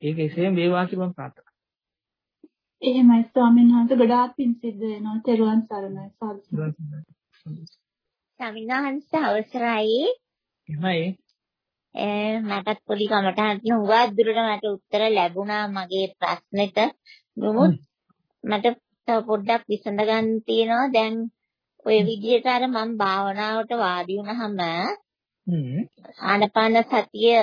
ඒක එසේම වේවා කියලා මම ප්‍රාර්ථනා එහෙමයි ස්වාමීන් වහන්සේ ගොඩාක් පිං සිද්ධ වෙනවා. තෙරුවන් සරණයි සාදු. ස්වාමීන් වහන්සේ අවසරයි. එහෙමයි. මටත් පොඩි කමටහන් හුඟා දුරට මට උත්තර ලැබුණා මගේ ප්‍රශ්නෙට. නමුත් මට තව පොඩ්ඩක් විසඳ ගන්න තියෙනවා. දැන් ඔය විදිහට අර මම භාවනාවට වාඩි වුණාම ආනපාන සතිය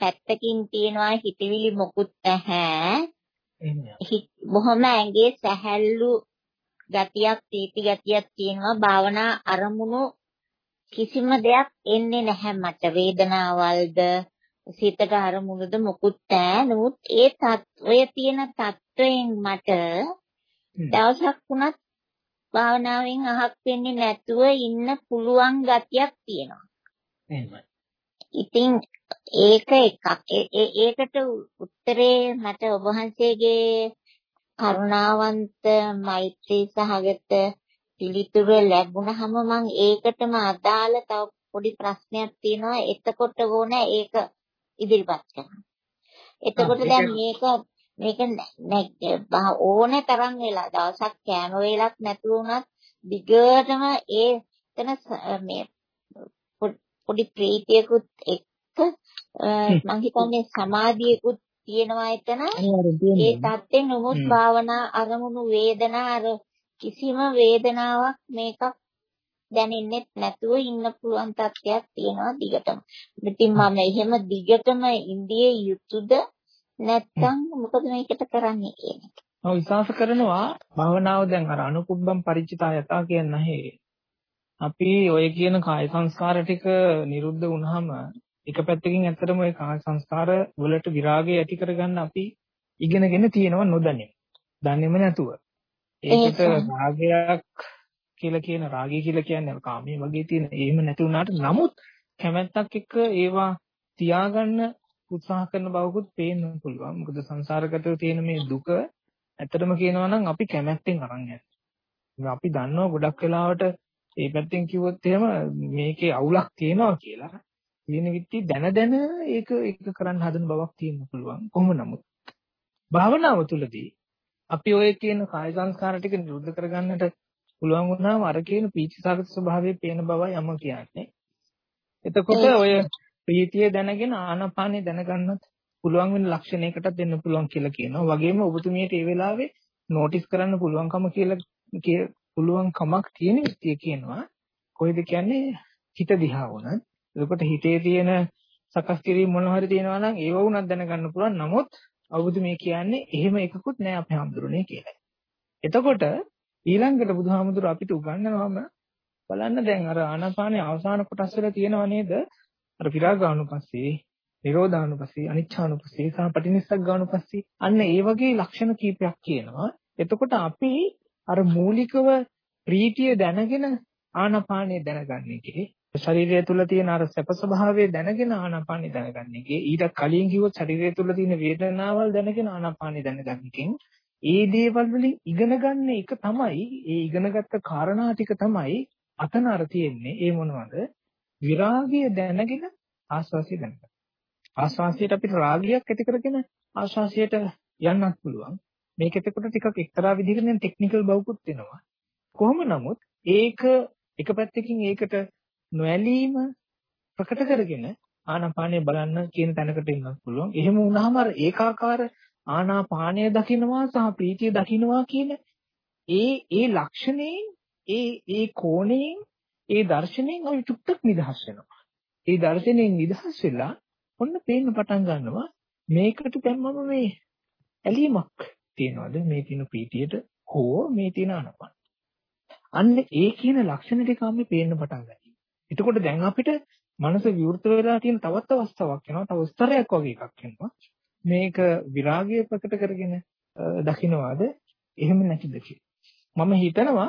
පැත්තකින් තියනවා හිතවිලි මොකුත් නැහැ. බොහොම ඇඟේ සැහැල්ලු ගතියක් තීති ගතියක් තියෙනවා. භාවනා අරමුණු කිසිම දෙයක් එන්නේ නැහැ මට. වේදනාවල්ද සිතට අරමුණුද මොකුත් නැහැ. නමුත් ඒ තත්වය තියෙන තත්වයෙන් මට දවසක් වුණත් භාවනාවෙන් අහක් වෙන්නේ නැතුව ඉන්න පුළුවන් ගතියක් තියෙනවා. එහෙමයි ඉතින් ඒක එකක්. ඒකට උත්තරේ මට ඔබ වහන්සේගේ කරුණාවන්ත මෛත්‍රී සහගත පිළිතුර ලැබුණාම මම ඒකටම අදාළ තව පොඩි ප්‍රශ්නයක් තියෙනවා. එතකොට ඕන ඒක ඉදිරිපත් කරන්න. එතකොට දැන් මේක මේක ඕන තරම් වෙලා දවසක් කෑම වේලක් නැතුව වුණත් දිගටම ඒ එතන මේ පොඩි ප්‍රීතියකුත් එක්ක මං හිතන්නේ සමාධියකුත් තියෙනවා එතන ඒ தත්යෙන් නමුත් භාවනා අරමුණු වේදනා අර කිසිම වේදනාවක් මේකක් දැනෙන්නේ නැතුව ඉන්න පුළුවන් තත්ත්වයක් තියෙනවා දිගටම. ඉතින් මම එහෙම දිගටම ඉන්දියේ යුතුයද නැත්නම් මොකද මේකට කරන්නේ කියන එක. ඔව් විශ්වාස කරනවා භවනාව දැන් අර අනුකුබ්බම් පරිචිතා යථා කියන්නේ නැහැ. අපි ඔය කියන කාය සංස්කාර ටික නිරුද්ධ වුනහම එක පැත්තකින් ඇත්තටම ওই කාය සංස්කාර වලට විරාගය ඇති කරගන්න අපි ඉගෙනගෙන තියෙනව නොදැනෙ. දන්නේම නැතුව. ඒකට රාගයක් කියලා කියන රාගය කියලා කියන්නේ කාමයේ වගේ තියෙන එහෙම නැති වුණාට නමුත් කැමැත්තක් එක්ක ඒවා තියාගන්න උත්සාහ කරන බවකුත් පේන්න පුළුවන්. මොකද සංසාරගතව තියෙන මේ දුක ඇත්තටම කියනවා නම් අපි කැමැත්තෙන් අරන් යන්නේ. අපි දන්නවා ගොඩක් වෙලාවට ඒ පැත්තෙන් කිව්වොත් එහෙම මේකේ අවුලක් තියෙනවා කියලා තියෙන විත්ති දැන දැන ඒක එක කරන්න හදන බවක් තියෙන්න පුළුවන්. කොහොම නමුත් භාවනාව තුළදී අපි ඔය කියන කාය සංස්කාර ටික නිරුද්ධ කරගන්නට පුළුවන් වුණාම අර කියන පීචිසගත ස්වභාවයේ පේන බවයි යම කියන්නේ. එතකොට ඔය ප්‍රීතිය දැනගෙන ආනාපානිය දැනගන්නත් පුළුවන් වෙන ලක්ෂණයකටත් දෙන්න පුළුවන් කියලා කියනවා. වගේම ඔබතුමියට ඒ වෙලාවේ නෝටිස් කරන්න පුළුවන්කම කියලා පුළුවන් කමක් තියෙන විදිය කියනවා. කොයිද කියන්නේ හිත දිහා වුණත් එතකොට හිතේ තියෙන සකස් කිරීම මොනවා හරි තියෙනවා නම් ඒව වුණත් දැනගන්න පුළුවන්. නමුත් අවුරුදු මේ කියන්නේ එහෙම එකකුත් නෑ අපේ හැඳුරුනේ කියලා. එතකොට ඊළඟට බුදුහාමුදුර අපිට උගන්වනවම බලන්න දැන් අර ආනාපානයේ අවසාන කොටස් වල තියෙනව නේද? අර විරාගානුපස්සී, නිරෝධානුපස්සී, අනිච්ඡානුපස්සී සහ පටිනිස්සග්ගානුපස්සී. අන්න ඒ වගේ ලක්ෂණ කීපයක් කියනවා. එතකොට අපි අර මූලිකව ප්‍රීතිය දැනගෙන ආනාපානය දැනගන්න එකේ ශරීරය තුල තියෙන අර සැප ස්වභාවය දැනගෙන ආනාපානෙ දැනගන්න එකේ ඊට කලින් කිව්වොත් ශරීරය තුල තියෙන වේදනාවල් දැනගෙන ආනාපානෙ දැනගන්න එකෙන් ඒ දේවල් වලින් ඉගෙන ගන්න එක තමයි ඒ ඉගෙනගත්ත කාරණා ටික තමයි අතන අර තියෙන්නේ. ඒ මොනවද? විරාගය දැනගෙන ආස්වාසිය දැනගන්න. ආස්වාසියට අපිට රාගයක් ඇති කරගෙන ආස්වාසියට යන්නත් පුළුවන්. මේක එතකොට ටිකක් එක්තරා විදිහකින් ටෙක්නිකල් බවකුත් වෙනවා කොහොම නමුත් ඒක එක පැත්තකින් ඒකට නොඇලීම ප්‍රකට කරගෙන ආනාපානය බලන්න කියන තැනකට එන්නත් පුළුවන්. එහෙම වුණාම අර ඒකාකාර ආනාපානය දකින්නවා සහ ප්‍රීතිය දකින්නවා කියන ඒ ඒ ලක්ෂණයෙන් ඒ ඒ කෝණයෙන් ඒ දර්ශනයෙන් අපි චුට්ටක් නිදහස් වෙනවා. ඒ දර්ශනයෙන් නිදහස් වෙලා ඔන්න පේන්න පටන් ගන්නවා මේකට දැන් මම මේ ඇලීමක් තියනවාද මේ තියෙන ප්‍රීතියට හෝ මේ තියෙන ආනපන. අන්න ඒ කියන ලක්ෂණ ටික අපි පේන්න පටන් ගන්නවා. එතකොට දැන් අපිට මනස විවෘත වෙලා තියෙන තවත් අවස්ථාවක් වෙනවා. තව ස්තරයක් වගේ එකක් වෙනවා. මේක විරාගය ප්‍රකට කරගෙන දකින්නවාද එහෙම නැතිද මම හිතනවා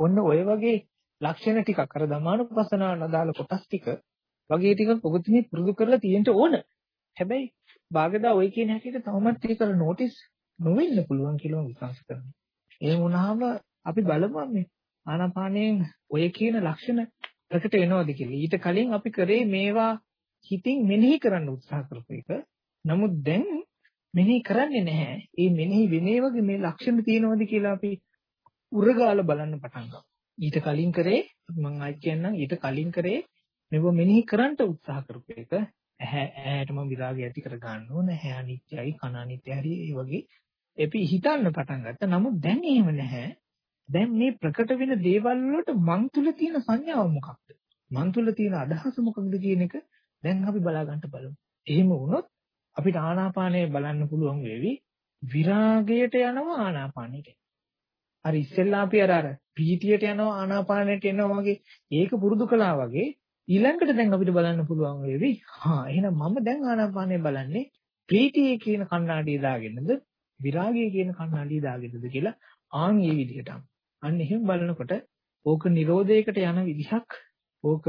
ඔන්න ඔය වගේ ලක්ෂණ ටිකක් අර ධමානුපස්සනාව නදාල කොටස් ටික වගේ ටිකක් ඔබතුමී පුරුදු කරලා තියෙන්න ඕන. හැබැයි බාගදා ඔය කියන හැටියට තවමත් ඒක නෝටිස් නොවෙන්න පුළුවන් කියලා මම විශ්වාස කරනවා. එහෙම වුණාම අපි බලමු මේ ආනාපානයෙන් ඔය කියන ලක්ෂණ ප්‍රකට වෙනවද කියලා. ඊට කලින් අපි කරේ මේවා හිතින් මෙනෙහි කරන්න උත්සාහ කරපු එක. නමුත් දැන් මෙනෙහි කරන්නේ නැහැ. ඒ මෙනෙහි වෙනේ වගේ මේ ලක්ෂණ තියෙනවද කියලා අපි උරගාලා බලන්න පටන් ගමු. ඊට කලින් කරේ මම ආයි කියන්නම් ඊට කලින් කරේ මෙව මෙනෙහි කරන්න උත්සාහ කරපු එක. ඇහැ ඇහැට මම විරාගය ඇති කර ගන්න ඕන. ඇහැ අනිත්‍යයි, කන අනිත්‍යයි හරි ඒ වගේ අපි හිතන්න පටන් ගත්තා. නමුත් දැන් එහෙම නැහැ. දැන් මේ ප්‍රකට වෙන දේවල් වලට මං තුල තියෙන සංඥාව මොකක්ද? මං තුල තියෙන අදහස මොකක්ද කියන එක දැන් අපි බලා ගන්න බලමු. එහෙම වුණොත් අපිට ආනාපානය බලන්න පුළුවන් වෙවි. විරාගයට යනවා ආනාපානෙට. අර ඉස්සෙල්ලා අපි අර අර පීතියට යනවා ආනාපානෙට එනවා වගේ ඒක පුරුදු කළා වගේ ඊළඟට දැන් අපිට බලන්න පුළුවන් වෙවි. හා එහෙනම් මම දැන් ආනාපානය බලන්නේ ප්‍රීතිය කියන කණ්ණාඩිය දාගෙනද විරාගය කියන කණ්ණාඩිය දාගෙනද කියලා ආන් මේ විදිහටම අන්න එහෙම බලනකොට ඕක නිරෝධයකට යන විදිහක් ඕක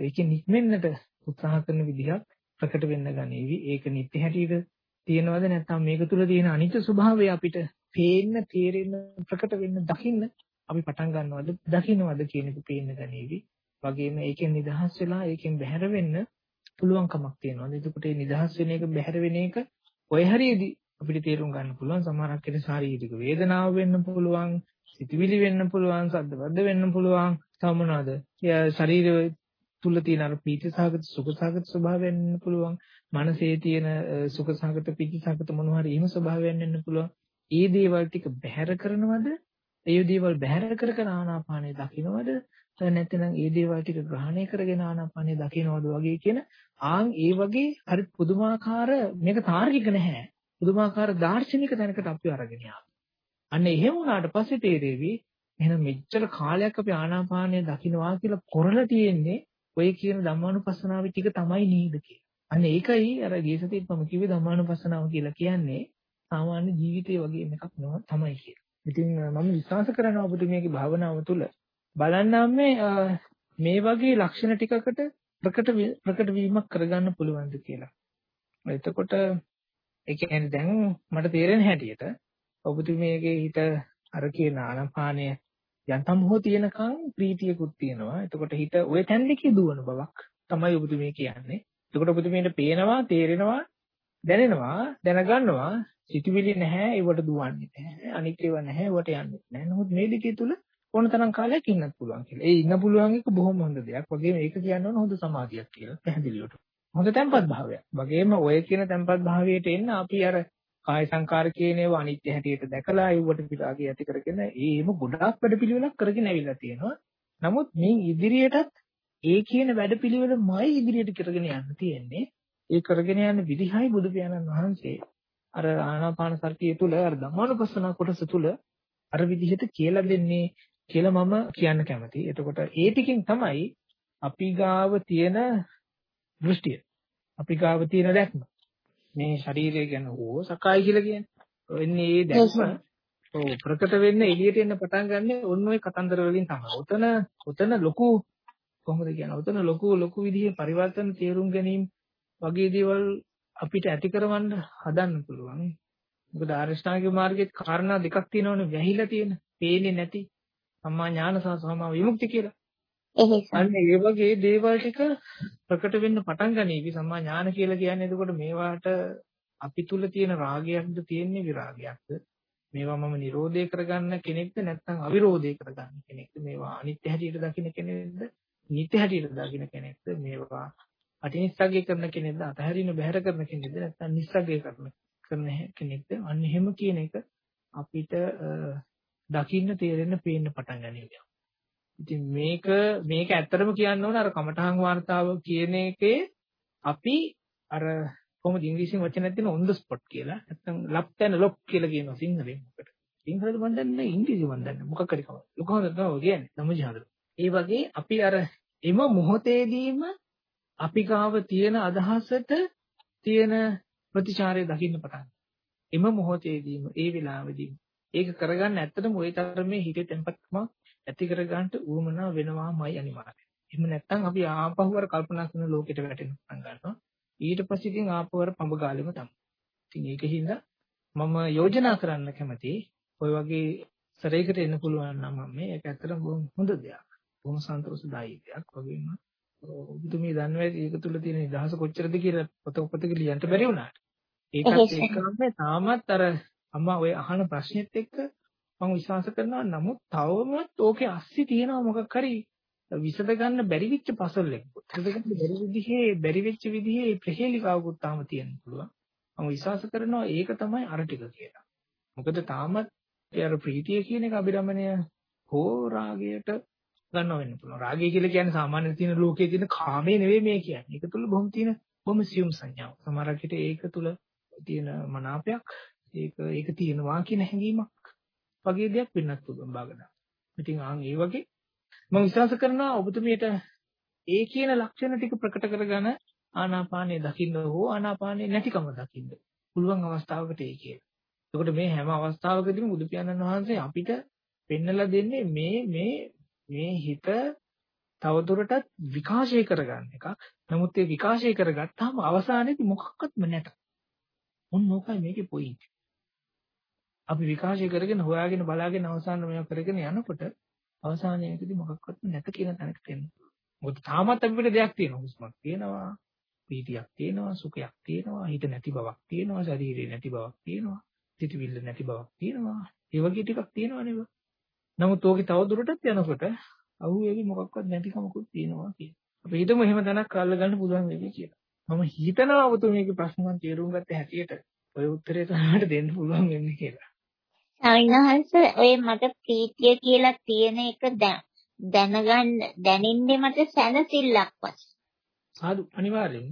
ඒකෙන් නික්මෙන්නට උත්සාහ කරන විදිහක් ප්‍රකට වෙන්න ගනීවි. ඒක නිත්‍ය හැටියට තියෙනවද නැත්නම් මේක තුල තියෙන අනිත්‍ය ස්වභාවය අපිට පේන්න, තේරෙන්න, ප්‍රකට වෙන්න, දකින්න අපි පටන් ගන්නවද, දකින්නවද කියන එක පේන්න ගනීවි. වගේම ඒකෙන් නිදහස් වෙලා ඒකෙන් බැහැර වෙන්න පුළුවන්කමක් තියෙනවා. එතකොට මේ නිදහස් වෙන එක බැහැර වෙන එක ඔය හරියදී අපිට තේරුම් ගන්න පුළුවන් සමහරක් වෙලේ ශාරීරික වේදනාව වෙන්න පුළුවන් සිතවිලි වෙන්න පුළුවන්, සද්දවද්ද වෙන්න පුළුවන්. තව මොනවද? ශරීරය තුල තියෙන අර පීතිසහගත සුඛසහගත ස්වභාවයෙන් වෙන්න පුළුවන්. මනසේ තියෙන සුඛසහගත පීතිසහගත මොනවා හරි එහෙම ස්වභාවයෙන් වෙන්න පුළුවන්. ඒ දේවල් ටික බැහැර කරනවද? ඒ දේවල් බැහැර කර කර ආනාපානෙ දකින්නවද? නැත්නම් ඒ දේවල් ටික ග්‍රහණය කරගෙන ආනාපානෙ දකින්නවද වගේ කියන ආන් ඒ වගේ හරි පුදුමාකාර මේක තාර්කික නැහැ. පුදුමාකාර දාර්ශනික තැනකට අපි අරගෙන යාවි. අන්න එහෙම වුණාට පස්සේ තේරෙවි එහෙනම් මෙච්චර කාලයක් අපි ආනාපානය දකින්නවා කියලා කරලා තියෙන්නේ ඔය කියන ධම්මානුපස්සනාව ටික තමයි නේද කියලා. අන්න ඒකයි අර ගේසතිත් මම කිව්වේ ධම්මානුපස්සනාව කියලා කියන්නේ සාමාන්‍ය ජීවිතය වගේ එකක් නෝ තමයි කියලා. ඉතින් මම විශ්වාස කරනවා ඔබතුමියගේ භාවනාව තුළ බලන්නම් මේ වගේ ලක්ෂණ ටිකකට ප්‍රකට ප්‍රකට වීමක් කරගන්න පුළුවන්ද කියලා. එතකොට ඒ කියන්නේ දැන් මට තේරෙන හැටියට ඔබතුමියගේ හිත අර කියන ආනපානය යන්තම් හෝ තියෙනකන් ප්‍රීතියකුත් තියෙනවා. එතකොට හිත ওই තැන්ලකේ දුවන බවක් තමයි ඔබතුමිය කියන්නේ. එතකොට ඔබතුමියට පේනවා, තේරෙනවා, දැනෙනවා, දැනගන්නවා සිතුවිලි නැහැ, ඒවට දුවන්නේ නැහැ. අනිත් ඒවා නැහැ, ඒවට යන්නේ නැහැ. නමුත් මේ දෙකේ තුල ඕන තරම් කාලයක් ඉන්නත් පුළුවන් කියලා. ඒ ඉන්න පුළුවන් එක බොහොම හොඳ දෙයක්. වගේම ඒක කියන්න හොඳ සමාධියක් කියලා පැහැදිලිවට. හොඳ tempat භාවයක්. වගේම ඔය කියන tempat භාවයට එන්න අපි අර කාය සංකාර කියන ඒවා අනිත්‍ය හැටියට දැකලා ඒවට විරාගය ඇති කරගෙන ඒම ගොඩාක් වැඩපිළිවෙලක් කරගෙන ඇවිල්ලා තියෙනවා. නමුත් මේ ඉදිරියටත් ඒ කියන වැඩපිළිවෙලමයි ඉදිරියට කරගෙන යන්න තියෙන්නේ. ඒ කරගෙන යන විදිහයි බුදු පියාණන් වහන්සේ අර ආනාපාන සතිය තුළ අර ධම්මානුපස්සන කොටස තුළ අර විදිහට කියලා දෙන්නේ කියලා මම කියන්න කැමතියි. එතකොට ඒ ටිකෙන් තමයි අපි ගාව තියෙන දෘෂ්ටිය අපි ගාව තියෙන දැක්ම මේ ශරීරය ගැන ඕ සකයි කියලා කියන්නේ. එන්නේ ඒ දැක්ම ඔව් ප්‍රකට වෙන්න එළියට එන්න පටන් ගන්න ඔන්න ඔය කතන්දර වලින් තමයි. උතන උතන ලොකු කොහොමද කියන්නේ? උතන ලොකු ලොකු විදිහේ පරිවර්තන තේරුම් ගැනීම වගේ දේවල් අපිට ඇති කරවන්න හදන්න පුළුවන්. මොකද ආරෂ්ඨාංගික මාර්ගයේ කාරණා දෙකක් තියෙනවනේ වැහිලා තියෙන, පේන්නේ නැති සම්මා ඥාන සහ සම්මා විමුක්ති කියලා. එහෙයි අන්න ඒ වගේ දේවල් ටික ප්‍රකට වෙන්න පටන් ගනීවි. සම්මා ඥාන කියලා කියන්නේ එතකොට මේවාට අපි තුල තියෙන රාගයක්ද තියෙන්නේ විරාගයක්ද? මේවා මම නිරෝධය කරගන්න කෙනෙක්ද නැත්නම් අවිරෝධය කරගන්න කෙනෙක්ද? මේවා අනිත්‍ය හැටියට දකින්න කෙනෙක්ද? නිත්‍ය හැටියට දකින්න කෙනෙක්ද? මේවා අටිනිස්සග්ගේ කරන කෙනෙක්ද? අතහැරින බැහැර කරන කෙනෙක්ද? නැත්නම් නිස්සග්ගේ කරන කරන කෙනෙක්ද? අන්න එහෙම කියන එක අපිට දකින්න තේරෙන්න පේන්න පටන් ගන්නවා. ඉතින් මේක මේක ඇත්තටම කියන්න ඕන අර කමඨහං වார்த்தාව කියන එකේ අපි අර කොහොමද ඉංග්‍රීසියෙන් වචනයක් තියෙන on the spot කියලා නැත්නම් ලප් and lock කියලා කියනවා සිංහලෙන් අපිට. සිංහලද මන් දන්නේ ඉංග්‍රීසි මන් දන්නේ මොකක් හරි කමක්. ලොකහොඳ තමයි කියන්නේ තමයි හඳුන. ඒ වගේ අපි අර එම මොහොතේදීම අපි ගාව තියෙන අදහසට තියෙන ප්‍රතිචාරය දකින්න පටන් එම මොහොතේදීම ඒ වෙලාවෙදීම ඒක කරගන්න ඇත්තටම ওই තරමේ හිතේ tempක්ම ඇති කරගන්න උවමනා වෙනවාමයි අනිවාර්යයෙන්. එහෙම නැත්නම් අපි ආපහු අර කල්පනා කරන ලෝකෙට වැටෙන්න පටන් ගන්නවා. ඊට පස්සේ ඉතින් ආපහු අර පඹ ගාලෙම තමයි. ඉතින් ඒකින්ද මම යෝජනා කරන්න කැමතියි ඔය වගේ සරේකට එන්න පුළුවන් නම් මම මේක ඇත්තටම බොහොම හොඳ දෙයක්. බොහොම සන්තෝෂදායී දෙයක් වගේම ඔබතුමී දන්නවා ඒක තුල තියෙන නිදහස කොච්චරද කියලා පොත පොතක ලියන්න බැරි වුණාට. ඒකත් එක්කම තාමත් අර අම්මා ඔය අහන ප්‍රශ්නෙත් එක්ක මම විශ්වාස කරනවා නමුත් තවමත් ඕකේ අස්සි තියෙනවා මොකක් හරි විසඳ ගන්න බැරි වෙච්ච පසල් එකක්. විසඳ ගන්න බැරි විදිහේ බැරි වෙච්ච විදිහේ ප්‍රහේලිකාවකුත් තාම තියෙන්න පුළුවන්. මම විශ්වාස කරනවා ඒක තමයි අර ටික කියලා. මොකද තාමත් ඒ අර ප්‍රීතිය කියන එක අභිරමණය හෝ රාගයට ගන්නව වෙන්න පුළුවන්. රාගය කියලා කියන්නේ සාමාන්‍ය තියෙන ලෝකයේ තියෙන කාමයේ නෙවෙයි මේ කියන්නේ. ඒක තුල බොහොම තියෙන බොහොම සියුම් සංඥාවක්. සමහරකට ඒක තුල තියෙන මනාපයක් ඒක ඒක තියෙනවා කියන හැඟීමක් වගේ දෙයක් වෙන්නත් පුළුවන් බාගදා. ඉතින් ආන් ඒ වගේ මම විශ්වාස කරනවා ඔබතුමියට ඒ කියන ලක්ෂණ ටික ප්‍රකට කරගෙන ආනාපානය දකින්න හෝ ආනාපානය නැතිකම දකින්න පුළුවන් අවස්ථාවකට ඒ කියලා. එතකොට මේ හැම අවස්ථාවකදීම බුදු පියාණන් වහන්සේ අපිට පෙන්නලා දෙන්නේ මේ මේ මේ හිත තවදුරටත් විකාශය කරගන්න එකක්. නමුත් ඒ විකාශය කරගත්තාම අවසානයේදී මොකක්වත්ම නැත. මොන ඕකයි මේකේ පොයින්ට්. අපි විකාශය කරගෙන හොයාගෙන බලාගෙන අවසාන මේවා කරගෙන යනකොට අවසානයේදී මොකක්වත් නැත කියන තැනකට එනවා. මොකද තාමත් අපිට දෙයක් තියෙනවා. හුස්මක් තියෙනවා, පීතියක් තියෙනවා, සුඛයක් තියෙනවා, හිත නැති බවක් තියෙනවා, ශරීරේ නැති බවක් තියෙනවා, සිතවිල්ල නැති බවක් තියෙනවා. ඒ වගේ ටිකක් තියෙනවා නේද? නමුත් ඕකේ තව දුරටත් යනකොට අහුවේවි මොකක්වත් නැතිකමකුත් තියෙනවා කියන. අපි හිතමු එහෙම තැනක් අල්ල ගන්න පුළුවන් වෙවි කියලා. මම හිතනවා ඔබතුමීගේ ප්‍රශ්න මම තේරුම් ගත්ත හැටියට ඔය උත්තරේ තමයි දෙන්න පුළුවන් වෙන්නේ කියලා. අවිනහස ඔය මට ප්‍රීතිය කියලා තියෙන එක දැනගන්න දැනින්නේ මට සැනසෙල්ලක් වශයෙන්. සාදු අනිවාර්යෙන්.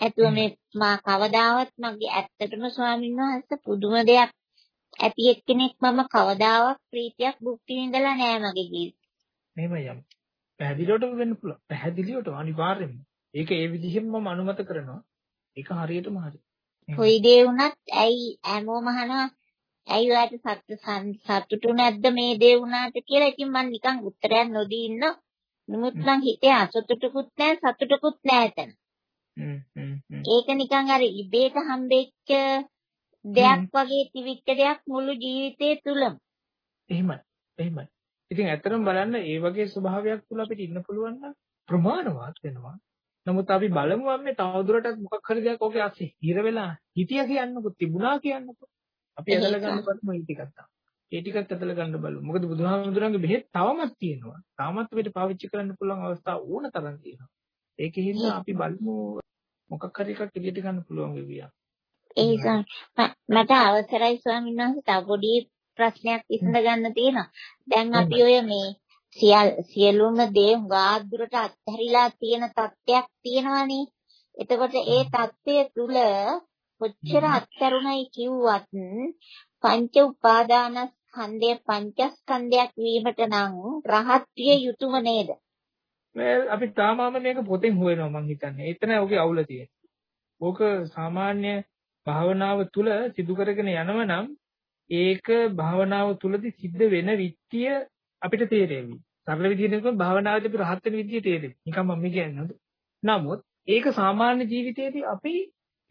ඇතුව මේ මා කවදාවත් මගේ ඇත්තටම ස්වාමීන් වහන්සේ පුදුම දෙයක් ඇති එක්කෙනෙක් මම කවදාවත් ප්‍රීතියක් භුක්ති විඳලා නෑ මගේ ජීවිතේ. මෙහෙමයි යම්. පැහැදිලිවටම වෙන්න පුළුවන්. පැහැදිලිවට අනිවාර්යෙන්ම. ඒක ඒ විදිහෙම මම අනුමත කරනවා. ඒක හරියටම හරි. කොයි දේ වුණත් ඇයි හැමෝම අහනවා ඇයි ඔයාලට සතුටු නැද්ද මේ දේ වුණාට කියලා. ඉතින් මම නිකන් උත්තරයක් නොදී ඉන්න. නමුත් නම් හිතේ අසතුටුකුත් නැහැ සතුටුකුත් නැහැ එතන. ඒක නිකන් අර ඉබේට හම්බෙච්ච දෙයක් වගේ තිවිච්ච දෙයක් මුළු ජීවිතේ තුලම. එහෙමයි. එහෙමයි. ඉතින් ඇත්තටම බලන්න ඒ වගේ ස්වභාවයක් තුල අපිට ඉන්න පුළුවන් නම් ප්‍රමාණවත් වෙනවා. නමුත් අපි බලමු අම්මේ තවදුරටත් මොකක් හරි දෙයක් ඔගේ ASCII හිර වෙලා හිටියා කියන්නකො තිබුණා කියන්නකො. අපි ඇදලා ගන්න බලමු මේ ටිකක් තමයි. ඒ ටිකත් ඇදලා ගන්න බලමු. මොකද බුදුහාමුදුරන්ගේ බෙහෙත් තවමත් තියෙනවා. තාමත් අපිට පාවිච්චි කරන්න පුළුවන් අවස්ථා ඕන තරම් තියෙනවා. ඒකෙහිම අපි බලමු මොකක් හරි එකක් එළියට ගන්න පුළුවන් වෙවියා. ඒ මට අවසරයි ස්වාමීන් වහන්සේ තව පොඩි ප්‍රශ්නයක් විසඳ ගන්න තියෙනවා. දැන් අපි ඔය මේ සියලුම දේ ගාද්දුරට අත්හැරිලා තියෙන තත්ත්වයක් තියෙනවානේ. එතකොට ඒ தත්ත්වය තුල කොච්චර අත්හැරුණයි කිව්වත් පංච උපාදානස්කන්ධය පංචස්කන්ධයක් වීමට නම් රහත් විය යුතුම නේද? මේ අපි තාමම මේක පොතෙන් හොයනවා මං හිතන්නේ. එතන ඔගේ අවුල තියෙන්නේ. ඕක සාමාන්‍ය භාවනාව තුල සිදු කරගෙන යනව නම් ඒක භාවනාව තුලදී සිද්ධ වෙන විත්‍ය අපිට තේරෙවි. සරල විදිහට කියනකොට භාවනාවේදී අපි රහත් වෙන විදිහ තේරෙන්නේ. නිකන් මම කියන්නේ. නමුත් ඒක සාමාන්‍ය ජීවිතයේදී අපි